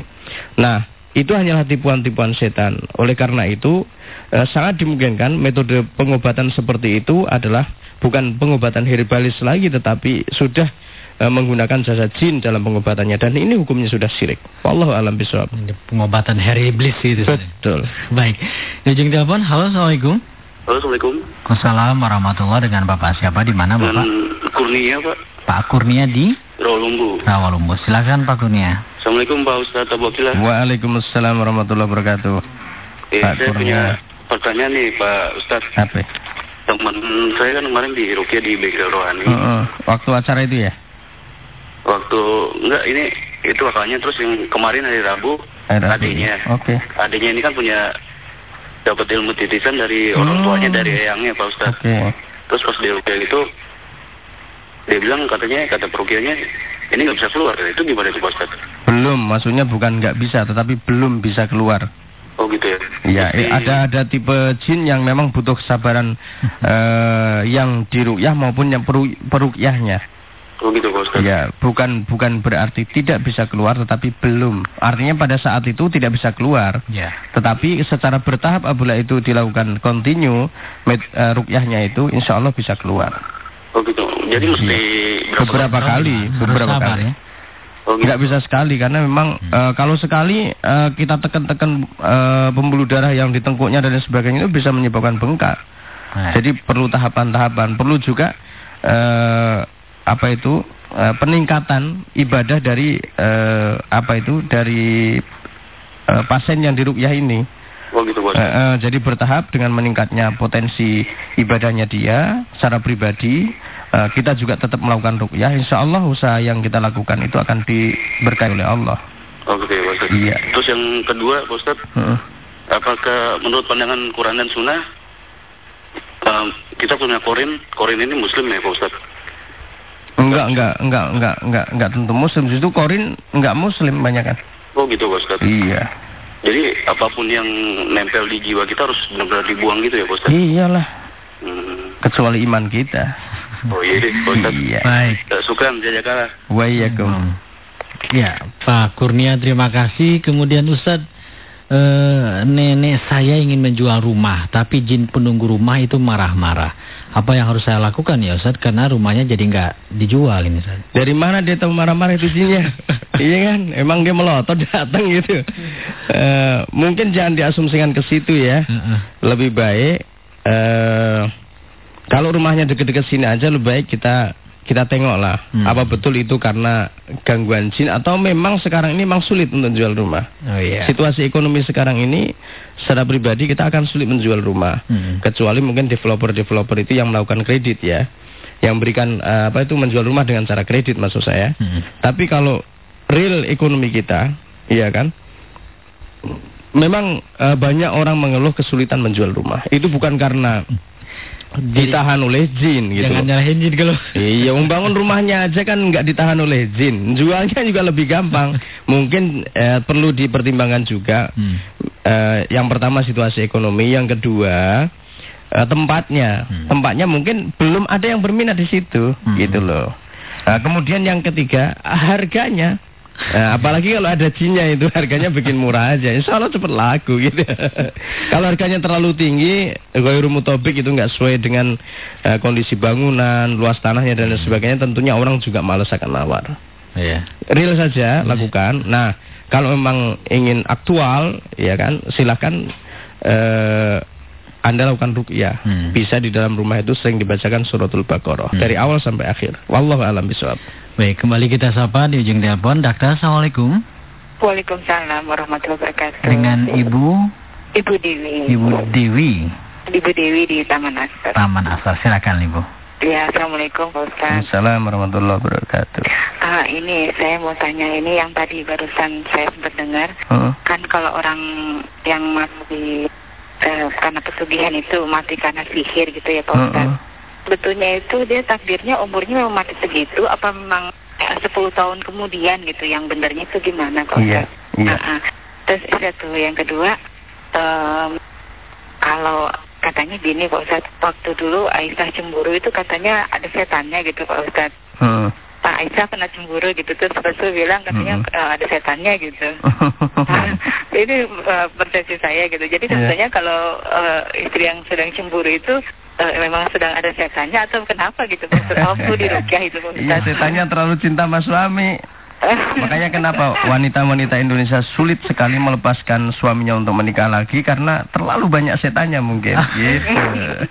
Speaker 2: Nah, itu hanyalah tipuan-tipuan setan. Oleh karena itu, eh, sangat dimungkinkan metode pengobatan seperti itu adalah bukan pengobatan herbalis lagi, tetapi sudah eh, menggunakan jasa jin dalam pengobatannya. Dan ini hukumnya sudah syirik. Wallahu alam bisawab.
Speaker 1: Pengobatan heriblis itu.
Speaker 2: Betul.
Speaker 1: Baik. Di ujung telepon, halo Assalamualaikum.
Speaker 5: Halo Assalamualaikum.
Speaker 1: Assalamualaikum warahmatullahi dengan Bapak siapa di mana Bapak?
Speaker 5: Dan Kurnia Pak.
Speaker 1: Pak Kurnia di?
Speaker 5: Rawalumbu.
Speaker 1: Rawalumbu. Silakan Pak Kurnia.
Speaker 5: Assalamualaikum Pak Ustaz Abu Akilah.
Speaker 2: Waalaikumsalam warahmatullahi wabarakatuh.
Speaker 5: Eh, Pak saya Kurnia. punya pertanyaan nih Pak Ustaz.
Speaker 2: Apa?
Speaker 5: Teman saya kan kemarin di Rukia di Bengkel Rohani. Uh,
Speaker 2: uh, waktu acara itu ya?
Speaker 5: Waktu enggak ini itu akalnya terus yang kemarin hari Rabu, hari Rabu adiknya.
Speaker 2: Oke. Okay.
Speaker 5: Adiknya ini kan punya dapat ilmu titisan dari orang tuanya dari eyangnya Pak Ustaz.
Speaker 2: Oke. Okay.
Speaker 5: Terus pas di Rukia itu dia bilang katanya kata perukiannya ini nggak bisa keluar. Itu gimana itu Pak Ustaz?
Speaker 2: Belum, maksudnya bukan nggak bisa, tetapi belum bisa keluar.
Speaker 5: Oh gitu ya.
Speaker 2: Iya, Jadi... ada ada tipe jin yang memang butuh kesabaran uh, yang dirukyah maupun yang peru, perukyahnya.
Speaker 5: Oh gitu Pak Ustaz.
Speaker 2: Ya, bukan bukan berarti tidak bisa keluar tetapi belum. Artinya pada saat itu tidak bisa keluar. Ya. Tetapi secara bertahap apabila itu dilakukan kontinu uh, rukyahnya itu insya Allah bisa keluar.
Speaker 5: Oh gitu. Jadi mesti
Speaker 2: ya. beberapa kali, beberapa kali. Ya? Oh, gitu. Nggak bisa sekali karena memang hmm. uh, kalau sekali uh, kita tekan-tekan uh, pembuluh darah yang di tengkuknya dan sebagainya itu bisa menyebabkan bengkak. Nah. Jadi perlu tahapan-tahapan, perlu juga uh, apa itu uh, peningkatan ibadah dari uh, apa itu dari uh, pasien yang dirukyah ini.
Speaker 5: Oh gitu bos.
Speaker 2: Uh, uh, jadi bertahap dengan meningkatnya potensi ibadahnya dia secara pribadi uh, kita juga tetap melakukan rukyah. Insya Allah usaha yang kita lakukan itu akan diberkahi oleh Allah.
Speaker 5: Oke, okay, Ustaz. Iya. Terus yang kedua, Pak Ustaz, uh. apakah menurut pandangan Quran dan Sunnah uh, kita punya korin, korin ini Muslim ya, Pak Ustaz?
Speaker 2: Enggak, enggak, enggak, enggak, enggak, enggak tentu Muslim. Justru korin enggak Muslim banyak kan?
Speaker 5: Oh gitu, Pak Ustaz.
Speaker 2: Iya.
Speaker 5: Jadi apa pun yang nempel di jiwa kita harus benar-benar dibuang gitu ya, Pak Ustaz?
Speaker 2: Iyalah. Hmm. Kecuali iman kita.
Speaker 5: Oh iya deh, Ustaz.
Speaker 2: Iya.
Speaker 5: Baik. Sukran, jazakallah.
Speaker 2: Waiyakum.
Speaker 1: Hmm. Ya, Pak Kurnia terima kasih. Kemudian Ustaz, uh, nenek saya ingin menjual rumah, tapi jin penunggu rumah itu marah-marah. Apa yang harus saya lakukan ya Ustaz? Karena rumahnya jadi nggak dijual ini Ustaz.
Speaker 2: Dari mana dia tahu marah-marah itu jinnya? iya kan? Emang dia melotot datang gitu. Uh, mungkin jangan diasumsikan ke situ ya. Lebih baik uh, kalau rumahnya deket-deket sini aja lebih baik kita kita tengoklah hmm. apa betul itu karena gangguan jin atau memang sekarang ini memang sulit untuk jual rumah.
Speaker 1: Oh, yeah.
Speaker 2: Situasi ekonomi sekarang ini secara pribadi kita akan sulit menjual rumah. Hmm. Kecuali mungkin developer-developer itu yang melakukan kredit ya. Yang berikan uh, apa itu menjual rumah dengan cara kredit maksud saya. Hmm. Tapi kalau real ekonomi kita, iya kan? Memang uh, banyak orang mengeluh kesulitan menjual rumah. Itu bukan karena ditahan oleh jin gitu.
Speaker 1: Jangan nyalahin jin kalau.
Speaker 2: Iya, membangun rumahnya aja kan nggak ditahan oleh jin. Jualnya juga lebih gampang. Mungkin eh, perlu dipertimbangkan juga. Hmm. Eh, yang pertama situasi ekonomi, yang kedua eh, tempatnya. Hmm. Tempatnya mungkin belum ada yang berminat di situ, hmm. gitu loh. Nah, kemudian yang ketiga harganya. Nah, apalagi kalau ada jinnya itu harganya bikin murah aja. Insya Allah cepat laku gitu. kalau harganya terlalu tinggi, goyru mutobik itu nggak sesuai dengan uh, kondisi bangunan, luas tanahnya dan sebagainya. Tentunya orang juga males akan nawar.
Speaker 1: Iya.
Speaker 2: Real saja lakukan. Nah, kalau memang ingin aktual, ya kan, silakan. Uh, anda lakukan rukyah. Hmm. Bisa di dalam rumah itu sering dibacakan suratul Baqarah hmm. dari awal sampai akhir. Wallahu alam bisawab.
Speaker 1: Baik, kembali kita sapa di ujung telepon. Dokter, Assalamualaikum.
Speaker 6: Waalaikumsalam warahmatullahi wabarakatuh.
Speaker 1: Dengan Ibu?
Speaker 6: Ibu Dewi.
Speaker 1: Ibu Dewi.
Speaker 6: Ibu Dewi di Taman Asar.
Speaker 1: Taman Asar, silakan Ibu.
Speaker 6: Ya, Assalamualaikum Pak Ustaz.
Speaker 2: Assalamualaikum warahmatullahi wabarakatuh.
Speaker 6: Ah, ini saya mau tanya ini yang tadi barusan saya sempat dengar. Uh. Kan kalau orang yang masih eh, karena pesugihan itu mati karena sihir gitu ya Pak Ustaz. Uh -uh. Sebetulnya itu dia takdirnya umurnya memang mati segitu apa memang eh, 10 tahun kemudian gitu yang benernya itu gimana Pak
Speaker 2: Ustaz? Iya. iya.
Speaker 6: Uh -uh. Terus itu yang kedua um, kalau katanya gini Pak Ustaz waktu dulu Aisyah cemburu itu katanya ada setannya gitu Pak Ustaz. Uh. Pak Aisyah kena cemburu gitu terus Rasul bilang katanya hmm. uh, ada setannya gitu. nah, ini uh, persepsi saya gitu. Jadi iya. sebenarnya yeah. kalau uh, istri yang sedang cemburu itu uh, memang sedang ada setannya atau kenapa gitu Maksud waktu di rukyah itu
Speaker 2: Iya setannya terlalu cinta sama suami. Makanya kenapa wanita-wanita Indonesia sulit sekali melepaskan suaminya untuk menikah lagi karena terlalu banyak setannya mungkin. gitu.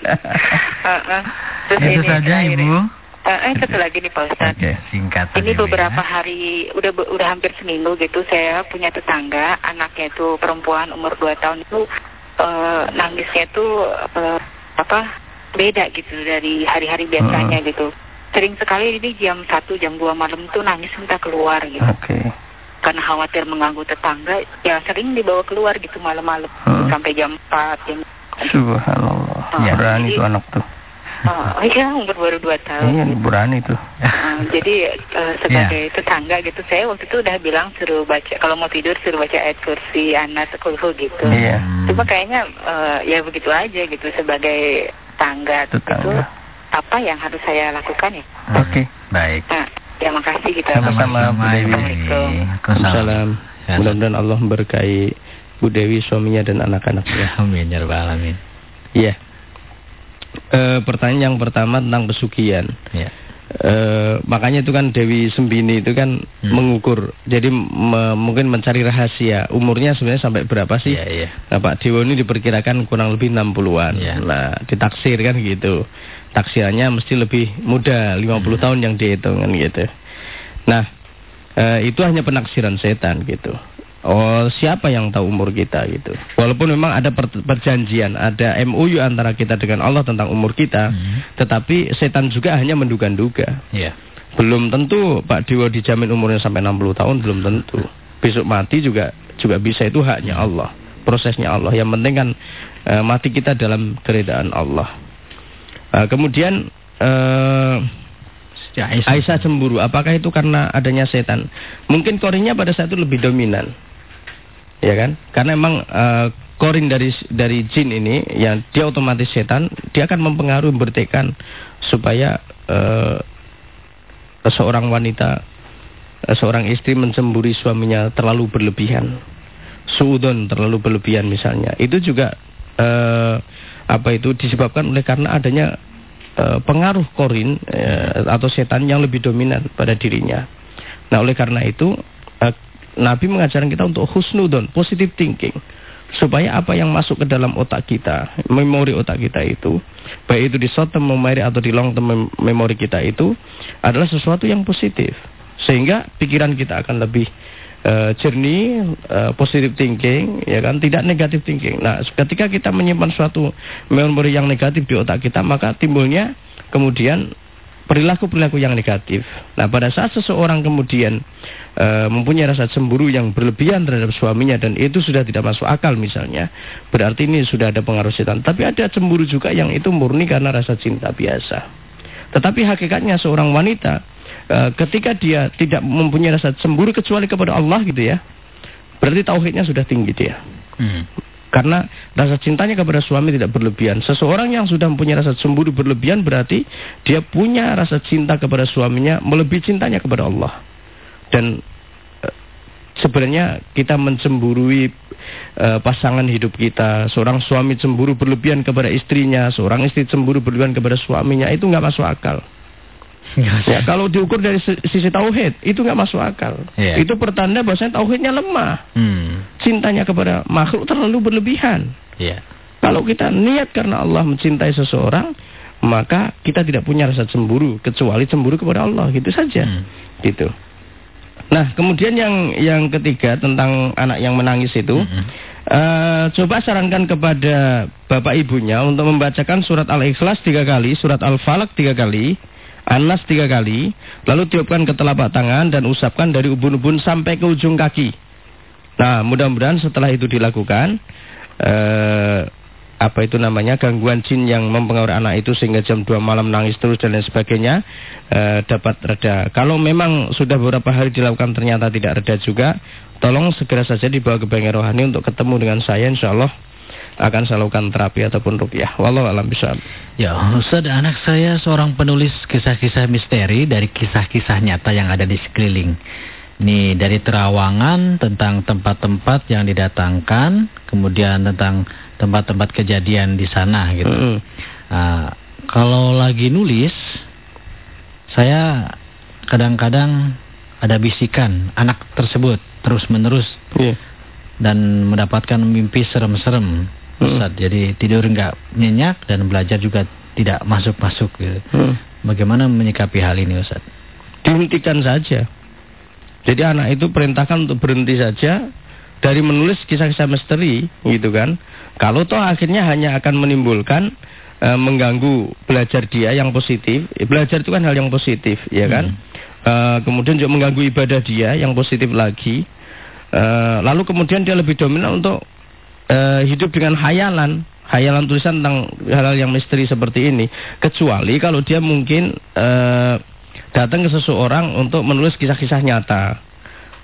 Speaker 1: uh, uh. Terus itu saja Ibu.
Speaker 6: Uh, eh satu lagi nih Pak Ustadz.
Speaker 1: Oke, singkat.
Speaker 6: Ini beberapa ya. hari udah udah hampir seminggu gitu saya punya tetangga anaknya itu perempuan umur 2 tahun itu uh, nangisnya tuh uh, apa beda gitu dari hari-hari biasanya uh. gitu. Sering sekali ini jam 1 jam 2 malam tuh nangis minta keluar gitu.
Speaker 2: Oke. Okay.
Speaker 6: Karena khawatir mengganggu tetangga, ya sering dibawa keluar gitu malam-malam uh. sampai jam 4 jam
Speaker 2: Subhanallah. Oh, ya, berani tuh anak tuh.
Speaker 6: Oh, oh iya, umur baru dua tahun.
Speaker 2: Iya, berani tuh.
Speaker 6: Uh, jadi uh, sebagai yeah. tetangga gitu, saya waktu itu udah bilang suruh baca, kalau mau tidur suruh baca ayat kursi, anak sekulhu gitu.
Speaker 2: Iya.
Speaker 6: Cuma kayaknya uh, ya begitu aja gitu sebagai tangga.
Speaker 2: Tetangga. Itu,
Speaker 6: apa yang harus saya lakukan ya?
Speaker 2: Oke, okay.
Speaker 1: baik.
Speaker 6: Nah, ya makasih gitu.
Speaker 2: Sama-sama,
Speaker 6: Assalamualaikum.
Speaker 2: Waalaikumsalam. Mudah-mudahan Allah memberkahi Bu Dewi suaminya dan anak-anaknya.
Speaker 1: Amin ya rabbal alamin.
Speaker 2: Iya. E, pertanyaan yang pertama tentang pesugihan.
Speaker 1: Ya.
Speaker 2: E, makanya itu kan Dewi Sembini itu kan hmm. mengukur. Jadi me, mungkin mencari rahasia. Umurnya sebenarnya sampai berapa sih?
Speaker 1: Ya, ya.
Speaker 2: Nah, Pak Dewa ini diperkirakan kurang lebih 60-an. Ya. Nah, ditaksir kan gitu. Taksirannya mesti lebih muda, 50 hmm. tahun yang dihitung kan gitu. Nah, e, itu hanya penaksiran setan gitu. Oh, siapa yang tahu umur kita gitu. Walaupun memang ada per perjanjian, ada MOU antara kita dengan Allah tentang umur kita, hmm. tetapi setan juga hanya menduga-duga.
Speaker 1: Yeah.
Speaker 2: Belum tentu Pak Dewa dijamin umurnya sampai 60 tahun, belum tentu. Besok mati juga juga bisa itu haknya Allah, prosesnya Allah. Yang penting kan uh, mati kita dalam keredaan Allah. Uh, kemudian uh, Aisyah. Aisyah cemburu. Apakah itu karena adanya setan? Mungkin korinnya pada saat itu lebih dominan ya kan? Karena memang uh, dari dari jin ini yang dia otomatis setan, dia akan mempengaruhi bertekan supaya uh, seorang wanita uh, seorang istri mencemburi suaminya terlalu berlebihan. Suudon terlalu berlebihan misalnya. Itu juga uh, apa itu disebabkan oleh karena adanya uh, pengaruh korin uh, atau setan yang lebih dominan pada dirinya. Nah, oleh karena itu Nabi mengajarkan kita untuk husnudon, positive thinking. Supaya apa yang masuk ke dalam otak kita, memori otak kita itu, baik itu di short term memory atau di long term memory kita itu, adalah sesuatu yang positif. Sehingga pikiran kita akan lebih uh, jernih, uh, positive thinking, ya kan, tidak negatif thinking. Nah, ketika kita menyimpan suatu memori yang negatif di otak kita, maka timbulnya kemudian perilaku-perilaku yang negatif. Nah, pada saat seseorang kemudian e, mempunyai rasa cemburu yang berlebihan terhadap suaminya dan itu sudah tidak masuk akal misalnya, berarti ini sudah ada pengaruh setan. Tapi ada cemburu juga yang itu murni karena rasa cinta biasa. Tetapi hakikatnya seorang wanita e, ketika dia tidak mempunyai rasa cemburu kecuali kepada Allah gitu ya, berarti tauhidnya sudah tinggi dia. Hmm. Karena rasa cintanya kepada suami tidak berlebihan. Seseorang yang sudah mempunyai rasa cemburu berlebihan berarti dia punya rasa cinta kepada suaminya melebihi cintanya kepada Allah. Dan e, sebenarnya kita mencemburui e, pasangan hidup kita. Seorang suami cemburu berlebihan kepada istrinya, seorang istri cemburu berlebihan kepada suaminya itu nggak masuk akal. Ya, kalau diukur dari sisi tauhid itu nggak masuk akal. Yeah. Itu pertanda bahwasanya tauhidnya lemah. Hmm. Cintanya kepada makhluk terlalu berlebihan.
Speaker 1: Yeah.
Speaker 2: Kalau kita niat karena Allah mencintai seseorang, maka kita tidak punya rasa cemburu kecuali cemburu kepada Allah, gitu saja. Hmm. Gitu. Nah, kemudian yang yang ketiga tentang anak yang menangis itu, -hmm. uh, coba sarankan kepada bapak ibunya untuk membacakan surat Al-Ikhlas tiga kali, surat Al-Falaq tiga kali, Anas tiga kali, lalu tiupkan ke telapak tangan dan usapkan dari ubun-ubun sampai ke ujung kaki. Nah, mudah-mudahan setelah itu dilakukan, eh, apa itu namanya gangguan jin yang mempengaruhi anak itu sehingga jam 2 malam nangis terus dan lain sebagainya eh, dapat reda. Kalau memang sudah beberapa hari dilakukan ternyata tidak reda juga, tolong segera saja dibawa ke Bangga Rohani untuk ketemu dengan saya insya Allah akan saya lakukan terapi ataupun rukyah. Wallahu alam bisa.
Speaker 1: Ya, Ustaz, anak saya seorang penulis kisah-kisah misteri dari kisah-kisah nyata yang ada di sekeliling. Ini dari terawangan tentang tempat-tempat yang didatangkan, kemudian tentang tempat-tempat kejadian di sana gitu. Mm -hmm. uh, kalau lagi nulis, saya kadang-kadang ada bisikan anak tersebut terus-menerus yeah. dan mendapatkan mimpi serem-serem. Ustaz. Hmm. Jadi tidur nggak nyenyak dan belajar juga tidak masuk-masuk gitu. Hmm. Bagaimana menyikapi hal ini Ustaz?
Speaker 2: Dihentikan saja. Jadi anak itu perintahkan untuk berhenti saja dari menulis kisah-kisah misteri gitu kan. Kalau toh akhirnya hanya akan menimbulkan e, mengganggu belajar dia yang positif. E, belajar itu kan hal yang positif, ya kan? Hmm. E, kemudian juga mengganggu ibadah dia yang positif lagi. E, lalu kemudian dia lebih dominan untuk uh, hidup dengan hayalan, hayalan tulisan tentang hal-hal yang misteri seperti ini kecuali kalau dia mungkin uh, datang ke seseorang untuk menulis kisah-kisah nyata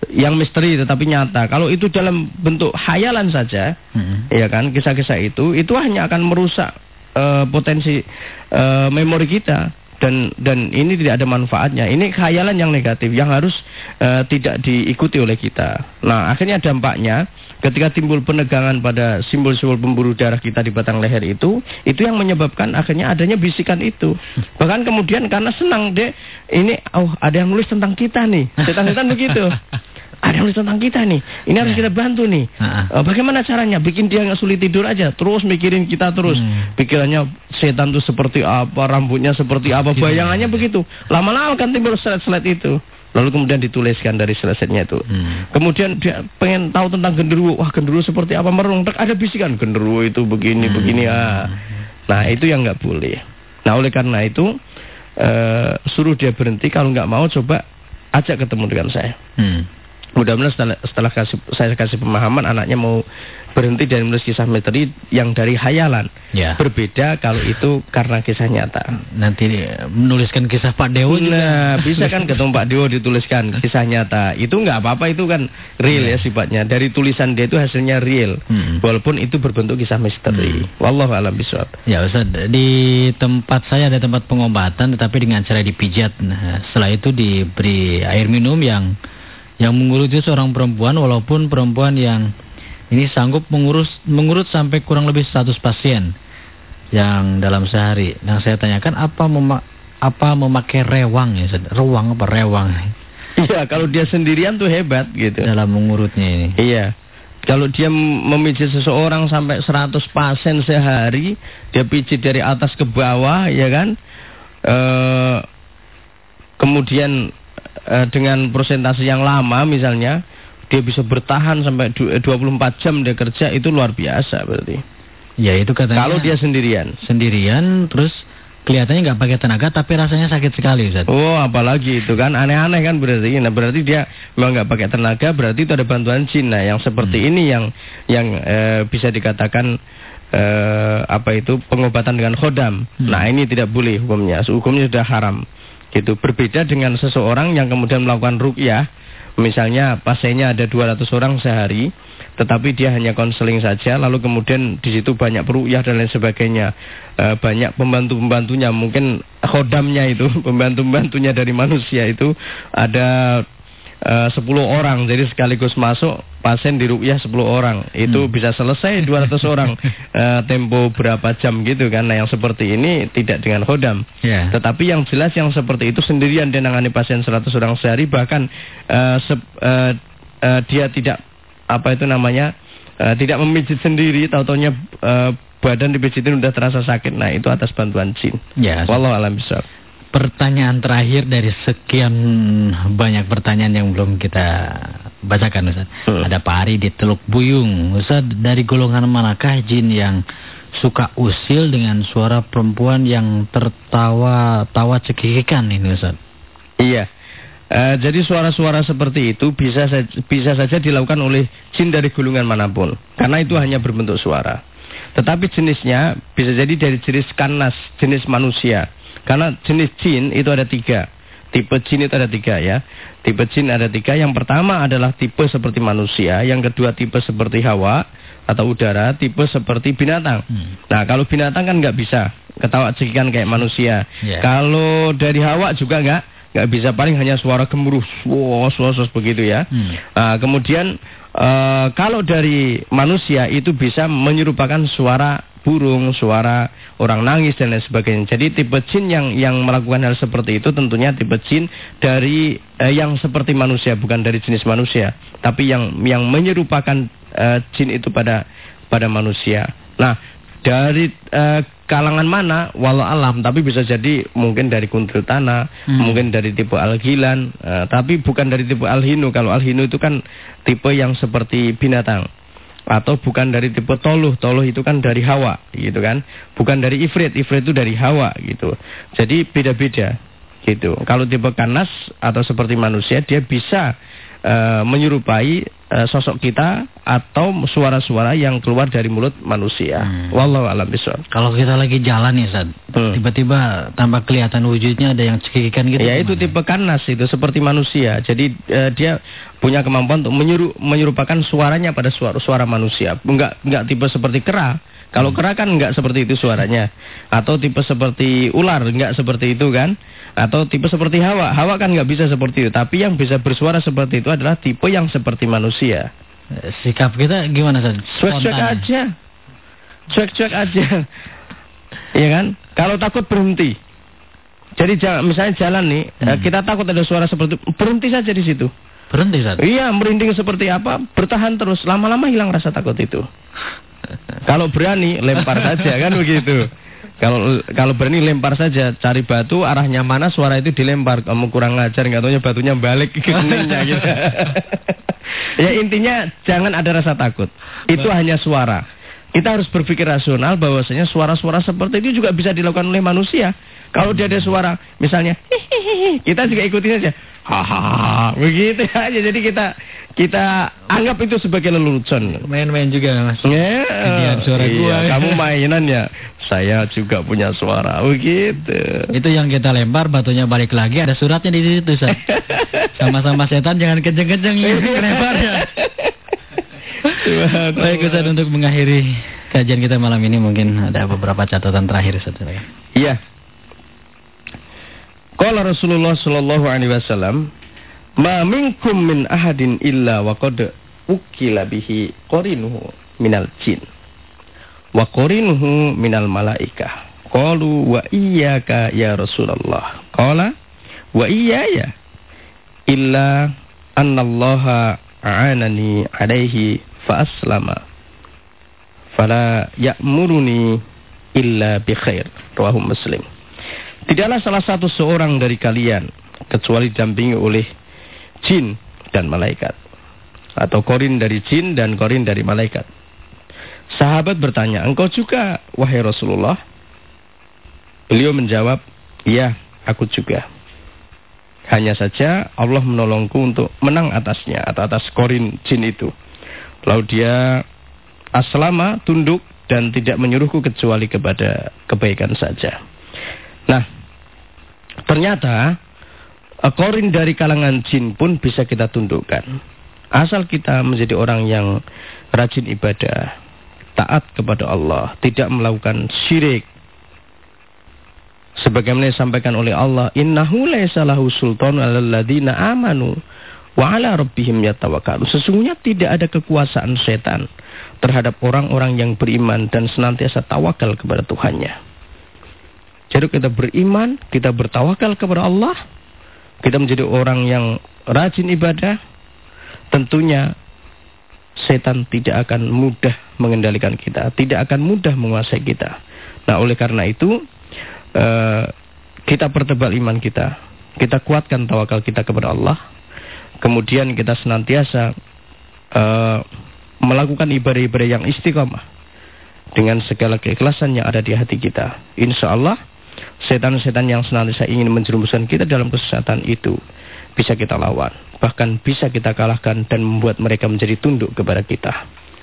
Speaker 2: yang misteri tetapi nyata. Kalau itu dalam bentuk hayalan saja, hmm. ya kan, kisah-kisah itu itu hanya akan merusak uh, potensi uh, memori kita dan dan ini tidak ada manfaatnya. Ini khayalan yang negatif yang harus uh, tidak diikuti oleh kita. Nah, akhirnya dampaknya ketika timbul penegangan pada simbol-simbol pemburu darah kita di batang leher itu, itu yang menyebabkan akhirnya adanya bisikan itu. Bahkan kemudian karena senang deh, ini oh ada yang nulis tentang kita nih. Setan-setan begitu. ada yang nulis tentang kita nih. Ini harus kita bantu nih. Uh, bagaimana caranya? Bikin dia nggak sulit tidur aja. Terus mikirin kita terus. Hmm. Pikirannya setan itu seperti apa, rambutnya seperti apa, gitu. bayangannya begitu. Lama-lama kan timbul slide-slide itu. Lalu kemudian dituliskan dari selesainya itu. Hmm. Kemudian dia pengen tahu tentang genderuwo. Wah genderuwo seperti apa merung. Ada bisikan genderuwo itu begini hmm. begini. Ah. Nah itu yang nggak boleh. Nah oleh karena itu uh, suruh dia berhenti. Kalau nggak mau coba ajak ketemu dengan saya. Hmm. Mudah-mudahan setelah, setelah kasih, saya kasih pemahaman anaknya mau berhenti dari menulis kisah misteri yang dari hayalan. Ya. Berbeda kalau itu karena kisah nyata.
Speaker 1: Nanti menuliskan kisah Pak Dewo
Speaker 2: juga. Nah, bisa kan ketemu Pak Dewo dituliskan kisah nyata. Itu nggak apa-apa itu kan real ya. ya sifatnya. Dari tulisan dia itu hasilnya real. Hmm. Walaupun itu berbentuk kisah misteri. Hmm. Wallahu alam bisawab.
Speaker 1: Ya Ustaz, di tempat saya ada tempat pengobatan tetapi dengan cara dipijat. Nah, setelah itu diberi air minum yang yang mengurut itu seorang perempuan walaupun perempuan yang ini sanggup mengurus mengurut sampai kurang lebih 100 pasien yang dalam sehari. Yang saya tanyakan apa mema apa memakai rewang ya, rewang apa rewang?
Speaker 2: Iya, kalau dia sendirian tuh hebat gitu.
Speaker 1: Dalam mengurutnya ini.
Speaker 2: Iya. Kalau dia memijit seseorang sampai 100 pasien sehari, dia pijit dari atas ke bawah, ya kan? E, kemudian uh, dengan persentase yang lama misalnya dia bisa bertahan sampai 24 eh, jam dia kerja itu luar biasa berarti.
Speaker 1: Ya itu katanya.
Speaker 2: Kalau dia sendirian.
Speaker 1: Sendirian terus kelihatannya nggak pakai tenaga tapi rasanya sakit sekali Ustaz.
Speaker 2: Oh apalagi itu kan aneh-aneh kan berarti. Nah berarti dia memang nggak pakai tenaga berarti itu ada bantuan Cina yang seperti hmm. ini yang yang eh, bisa dikatakan eh, apa itu pengobatan dengan khodam. Hmm. Nah ini tidak boleh hukumnya. Hukumnya sudah haram. Gitu. Berbeda dengan seseorang yang kemudian melakukan rukyah, misalnya pasiennya ada 200 orang sehari, tetapi dia hanya konseling saja, lalu kemudian di situ banyak perukyah dan lain sebagainya. E, banyak pembantu-pembantunya, mungkin khodamnya itu, pembantu-pembantunya dari manusia itu ada sepuluh orang. Jadi sekaligus masuk pasien di rukyah 10 orang. Itu hmm. bisa selesai 200 orang. Uh, tempo berapa jam gitu kan. Nah yang seperti ini tidak dengan hodam yeah. tetapi yang jelas yang seperti itu sendirian dia nangani pasien 100 orang sehari. Bahkan uh, se uh, uh, dia tidak apa itu namanya uh, tidak memijit sendiri. Tahu-taunya uh, badan dipijitin udah terasa sakit. Nah itu atas bantuan jin.
Speaker 1: Ya. Yeah, walau alam bisa pertanyaan terakhir dari sekian banyak pertanyaan yang belum kita bacakan Ustaz. Hmm. Ada Pak Ari di Teluk Buyung. Ustaz, dari golongan manakah jin yang suka usil dengan suara perempuan yang tertawa tawa cekikikan ini Ustaz?
Speaker 2: Iya. Uh, jadi suara-suara seperti itu bisa saja, bisa saja dilakukan oleh jin dari golongan mana pun. Karena itu hanya berbentuk suara. Tetapi jenisnya bisa jadi dari jenis kanas, jenis manusia. Karena jenis jin itu ada tiga. Tipe jin itu ada tiga ya. Tipe jin ada tiga. Yang pertama adalah tipe seperti manusia. Yang kedua tipe seperti hawa atau udara. Tipe seperti binatang. Hmm. Nah kalau binatang kan nggak bisa ketawa cekikan kayak manusia. Yeah. Kalau dari hawa juga nggak nggak bisa paling hanya suara gemuruh, wos wos begitu ya. Hmm. Nah, kemudian uh, kalau dari manusia itu bisa menyerupakan suara burung, suara orang nangis dan lain sebagainya. Jadi tipe jin yang yang melakukan hal seperti itu tentunya tipe jin dari eh, yang seperti manusia bukan dari jenis manusia, tapi yang yang menyerupakan eh, jin itu pada pada manusia. Nah, dari eh, kalangan mana walau alam tapi bisa jadi mungkin dari kuntil tanah hmm. mungkin dari tipe algilan uh, tapi bukan dari tipe alhinu kalau alhinu itu kan tipe yang seperti binatang atau bukan dari tipe toluh. Toluh itu kan dari hawa gitu kan? Bukan dari ifrit. Ifrit itu dari hawa gitu. Jadi beda-beda gitu. Kalau tipe kanas atau seperti manusia dia bisa uh, menyerupai uh, sosok kita atau suara-suara yang keluar dari mulut manusia. Hmm. Wallahu a'lam bishawab.
Speaker 1: Kalau kita lagi jalan nih, Ustaz. Hmm. Tiba-tiba tampak kelihatan wujudnya ada yang cekikikan gitu.
Speaker 2: Ya itu tipe kanas itu seperti manusia. Jadi uh, dia punya kemampuan untuk menyuruh menyerupakan suaranya pada suara suara manusia. Enggak enggak tipe seperti kera. Kalau hmm. kera kan enggak seperti itu suaranya. Atau tipe seperti ular enggak seperti itu kan? Atau tipe seperti hawa. Hawa kan enggak bisa seperti itu. Tapi yang bisa bersuara seperti itu adalah tipe yang seperti manusia.
Speaker 1: Sikap kita gimana San?
Speaker 2: Cuek-cuek aja. Cuek-cuek aja. Iya kan? Kalau takut berhenti. Jadi misalnya jalan nih, hmm. kita takut ada suara seperti itu, berhenti saja di situ.
Speaker 1: Berhenti saja.
Speaker 2: Iya, merinding seperti apa, bertahan terus, lama-lama hilang rasa takut itu. Kalau berani lempar saja kan begitu. Kalau kalau berani lempar saja, cari batu arahnya mana suara itu dilempar. Kamu kurang ngajar, nggak tahunya batunya balik ke keningnya gitu. ya intinya jangan ada rasa takut. Itu hanya suara. Kita harus berpikir rasional bahwasanya suara-suara seperti itu juga bisa dilakukan oleh manusia. Kalau dia ada suara, misalnya, kita juga ikutin aja. Hahaha, begitu aja. Jadi kita kita anggap itu sebagai lelucon.
Speaker 1: Main-main juga mas.
Speaker 2: Ya, suara iya, gua. Kamu mainan ya. Saya juga punya suara. Begitu.
Speaker 1: Itu yang kita lempar, batunya balik lagi. Ada suratnya di situ. Sama-sama setan, jangan kenceng-kenceng ya, ya. Baik Ustaz untuk mengakhiri kajian kita malam ini mungkin ada beberapa catatan terakhir Ustaz.
Speaker 2: Iya. Qala Rasulullah sallallahu alaihi wasallam, "Ma minkum min ahadin illa wa qad ukila bihi qarinuhu minal jin wa qarinuhu minal malaikah." Qalu wa iyyaka ya Rasulullah. Qala wa iyyaya illa annallaha a'anani alaihi fa aslama fala ya'muruni illa bi khair rawahu muslim Tidaklah salah satu seorang dari kalian kecuali didampingi oleh jin dan malaikat. Atau korin dari jin dan korin dari malaikat. Sahabat bertanya, engkau juga wahai Rasulullah? Beliau menjawab, iya aku juga. Hanya saja Allah menolongku untuk menang atasnya, atau atas korin jin itu. Lalu dia aslama, tunduk, dan tidak menyuruhku kecuali kepada kebaikan saja. Nah, ternyata korin dari kalangan jin pun bisa kita tundukkan. Asal kita menjadi orang yang rajin ibadah, taat kepada Allah, tidak melakukan syirik. Sebagaimana disampaikan oleh Allah, "Innahu laisa lahu sultan 'alal amanu wa 'ala rabbihim yatawakkalun." Sesungguhnya tidak ada kekuasaan setan terhadap orang-orang yang beriman dan senantiasa tawakal kepada Tuhannya. Jadi kita beriman, kita bertawakal kepada Allah, kita menjadi orang yang rajin ibadah, tentunya setan tidak akan mudah mengendalikan kita, tidak akan mudah menguasai kita. Nah, oleh karena itu uh, kita pertebal iman kita, kita kuatkan tawakal kita kepada Allah, kemudian kita senantiasa uh, melakukan ibadah-ibadah yang istiqomah dengan segala keikhlasan yang ada di hati kita. Insya Allah setan-setan yang senantiasa ingin menjerumuskan kita dalam kesesatan itu bisa kita lawan. Bahkan bisa kita kalahkan dan membuat mereka menjadi tunduk kepada kita.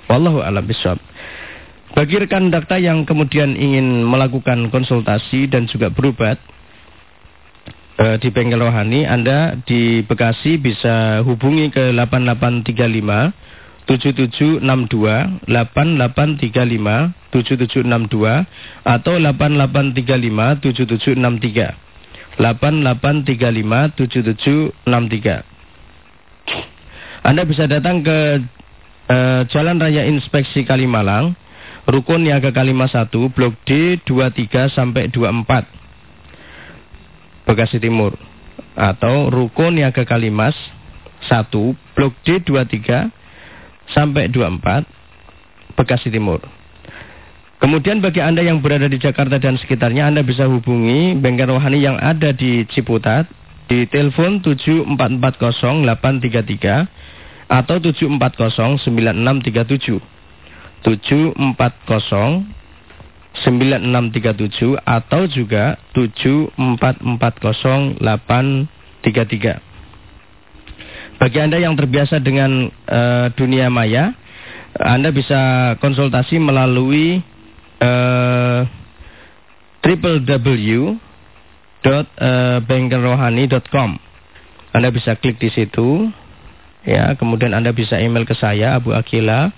Speaker 2: Wallahu a'lam bishawab. Bagi rekan dakta yang kemudian ingin melakukan konsultasi dan juga berobat eh, di bengkel rohani, Anda di Bekasi bisa hubungi ke 8835 7762 8835 7762 atau 8835 7763 8835 7763 Anda bisa datang ke uh, Jalan Raya Inspeksi Kalimalang Rukun Niaga Kalima 1 Blok D 23 sampai 24 Bekasi Timur. Atau Rukun Niaga Kalimas 1 Blok D 23 sampai 24 Bekasi Timur. Kemudian bagi Anda yang berada di Jakarta dan sekitarnya Anda bisa hubungi bengkel rohani yang ada di Ciputat di telepon 7440833 atau 7409637. 7409637 atau juga 7440833. Bagi Anda yang terbiasa dengan uh, dunia maya, Anda bisa konsultasi melalui uh, www.bankerrohani.com. Anda bisa klik di situ, ya. Kemudian Anda bisa email ke saya Abu Akila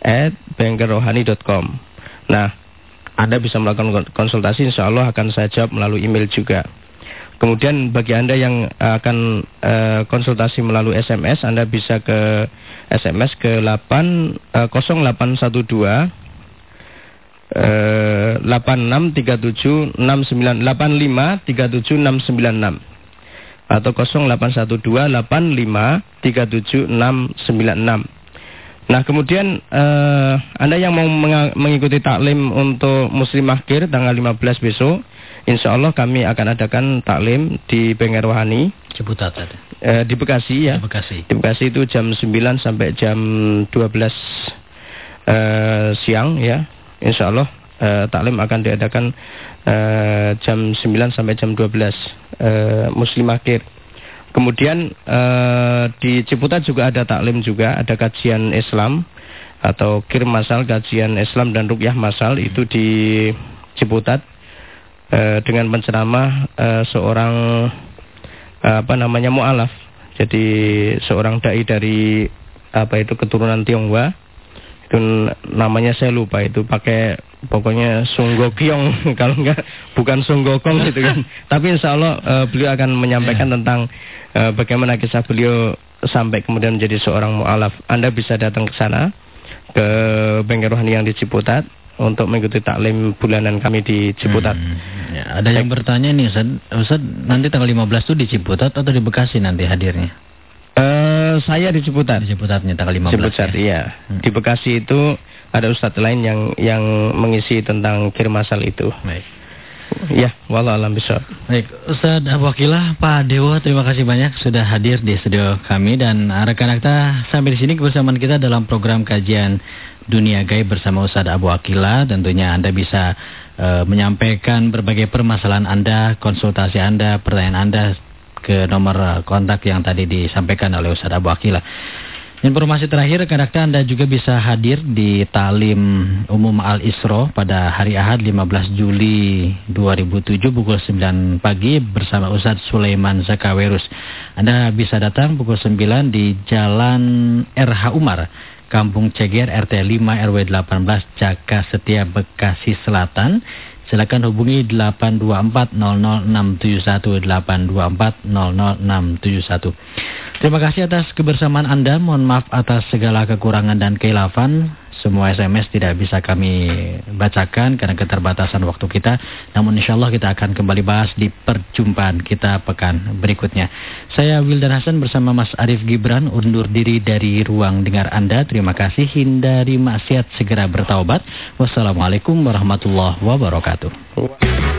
Speaker 2: at bankerrohani.com. Nah, Anda bisa melakukan konsultasi, insya Allah akan saya jawab melalui email juga. Kemudian bagi Anda yang akan uh, konsultasi melalui SMS, Anda bisa ke SMS ke 8 uh, 0812 uh, 863769 85 37696 atau 0812 85 37696. Nah kemudian uh, Anda yang mau mengikuti taklim untuk Muslim Akhir tanggal 15 besok Insya Allah kami akan adakan taklim di Bengkel Rohani.
Speaker 1: Ciputat ada.
Speaker 2: Eh, di Bekasi ya.
Speaker 1: Di Bekasi.
Speaker 2: Di Bekasi itu jam 9 sampai jam 12 eh, siang ya. Insya Allah eh, taklim akan diadakan eh, jam 9 sampai jam 12 eh, Muslim akhir. Kemudian eh, di Ciputat juga ada taklim juga, ada kajian Islam atau kir masal kajian Islam dan rukyah masal itu di Ciputat Eh, dengan penceramah uh, seorang uh, apa namanya mualaf. Jadi seorang dai dari apa itu keturunan Tionghoa. Itu namanya saya lupa itu pakai pokoknya Sunggokyong kalau enggak bukan Sunggokong gitu kan. Tapi insya Allah uh, beliau akan menyampaikan yeah. tentang uh, bagaimana kisah beliau sampai kemudian menjadi seorang mualaf. Anda bisa datang ke sana ke Bengkel Rohani yang di Ciputat untuk mengikuti taklim bulanan kami di Ciputat. Hmm,
Speaker 1: ya, ada yang bertanya nih Ustaz, Ustaz nanti tanggal 15 itu di Ciputat atau di Bekasi nanti hadirnya?
Speaker 2: Uh, saya di Ciputat.
Speaker 1: Di Ciputatnya tanggal 15.
Speaker 2: Ciputat, ya? iya. Hmm. Di Bekasi itu ada ustadz lain yang yang mengisi tentang kirmasal itu. Baik. Ya, walau alam bisa.
Speaker 1: Baik, Ustaz Abu Akilah, Pak Dewa, terima kasih banyak sudah hadir di studio kami dan rekan-rekan sampai di sini kebersamaan kita dalam program kajian Dunia Gaib bersama Ustaz Abu Akila. Tentunya Anda bisa uh, menyampaikan berbagai permasalahan Anda, konsultasi Anda, pertanyaan Anda ke nomor kontak yang tadi disampaikan oleh Ustaz Abu Akila. Informasi terakhir, rekan Anda juga bisa hadir di Talim Umum Al-Isro pada hari Ahad 15 Juli 2007 pukul 9 pagi bersama Ustaz Sulaiman Zakawerus. Anda bisa datang pukul 9 di Jalan RH Umar, Kampung Ceger RT 5 RW 18 Jaka Setia Bekasi Selatan. Silakan hubungi 824-00671 Terima kasih atas kebersamaan Anda. Mohon maaf atas segala kekurangan dan keilafan. Semua SMS tidak bisa kami bacakan karena keterbatasan waktu kita. Namun insya Allah kita akan kembali bahas di perjumpaan kita pekan berikutnya. Saya Wildan Hasan bersama Mas Arief Gibran undur diri dari ruang dengar Anda. Terima kasih. Hindari maksiat segera bertaubat. Wassalamualaikum warahmatullahi wabarakatuh.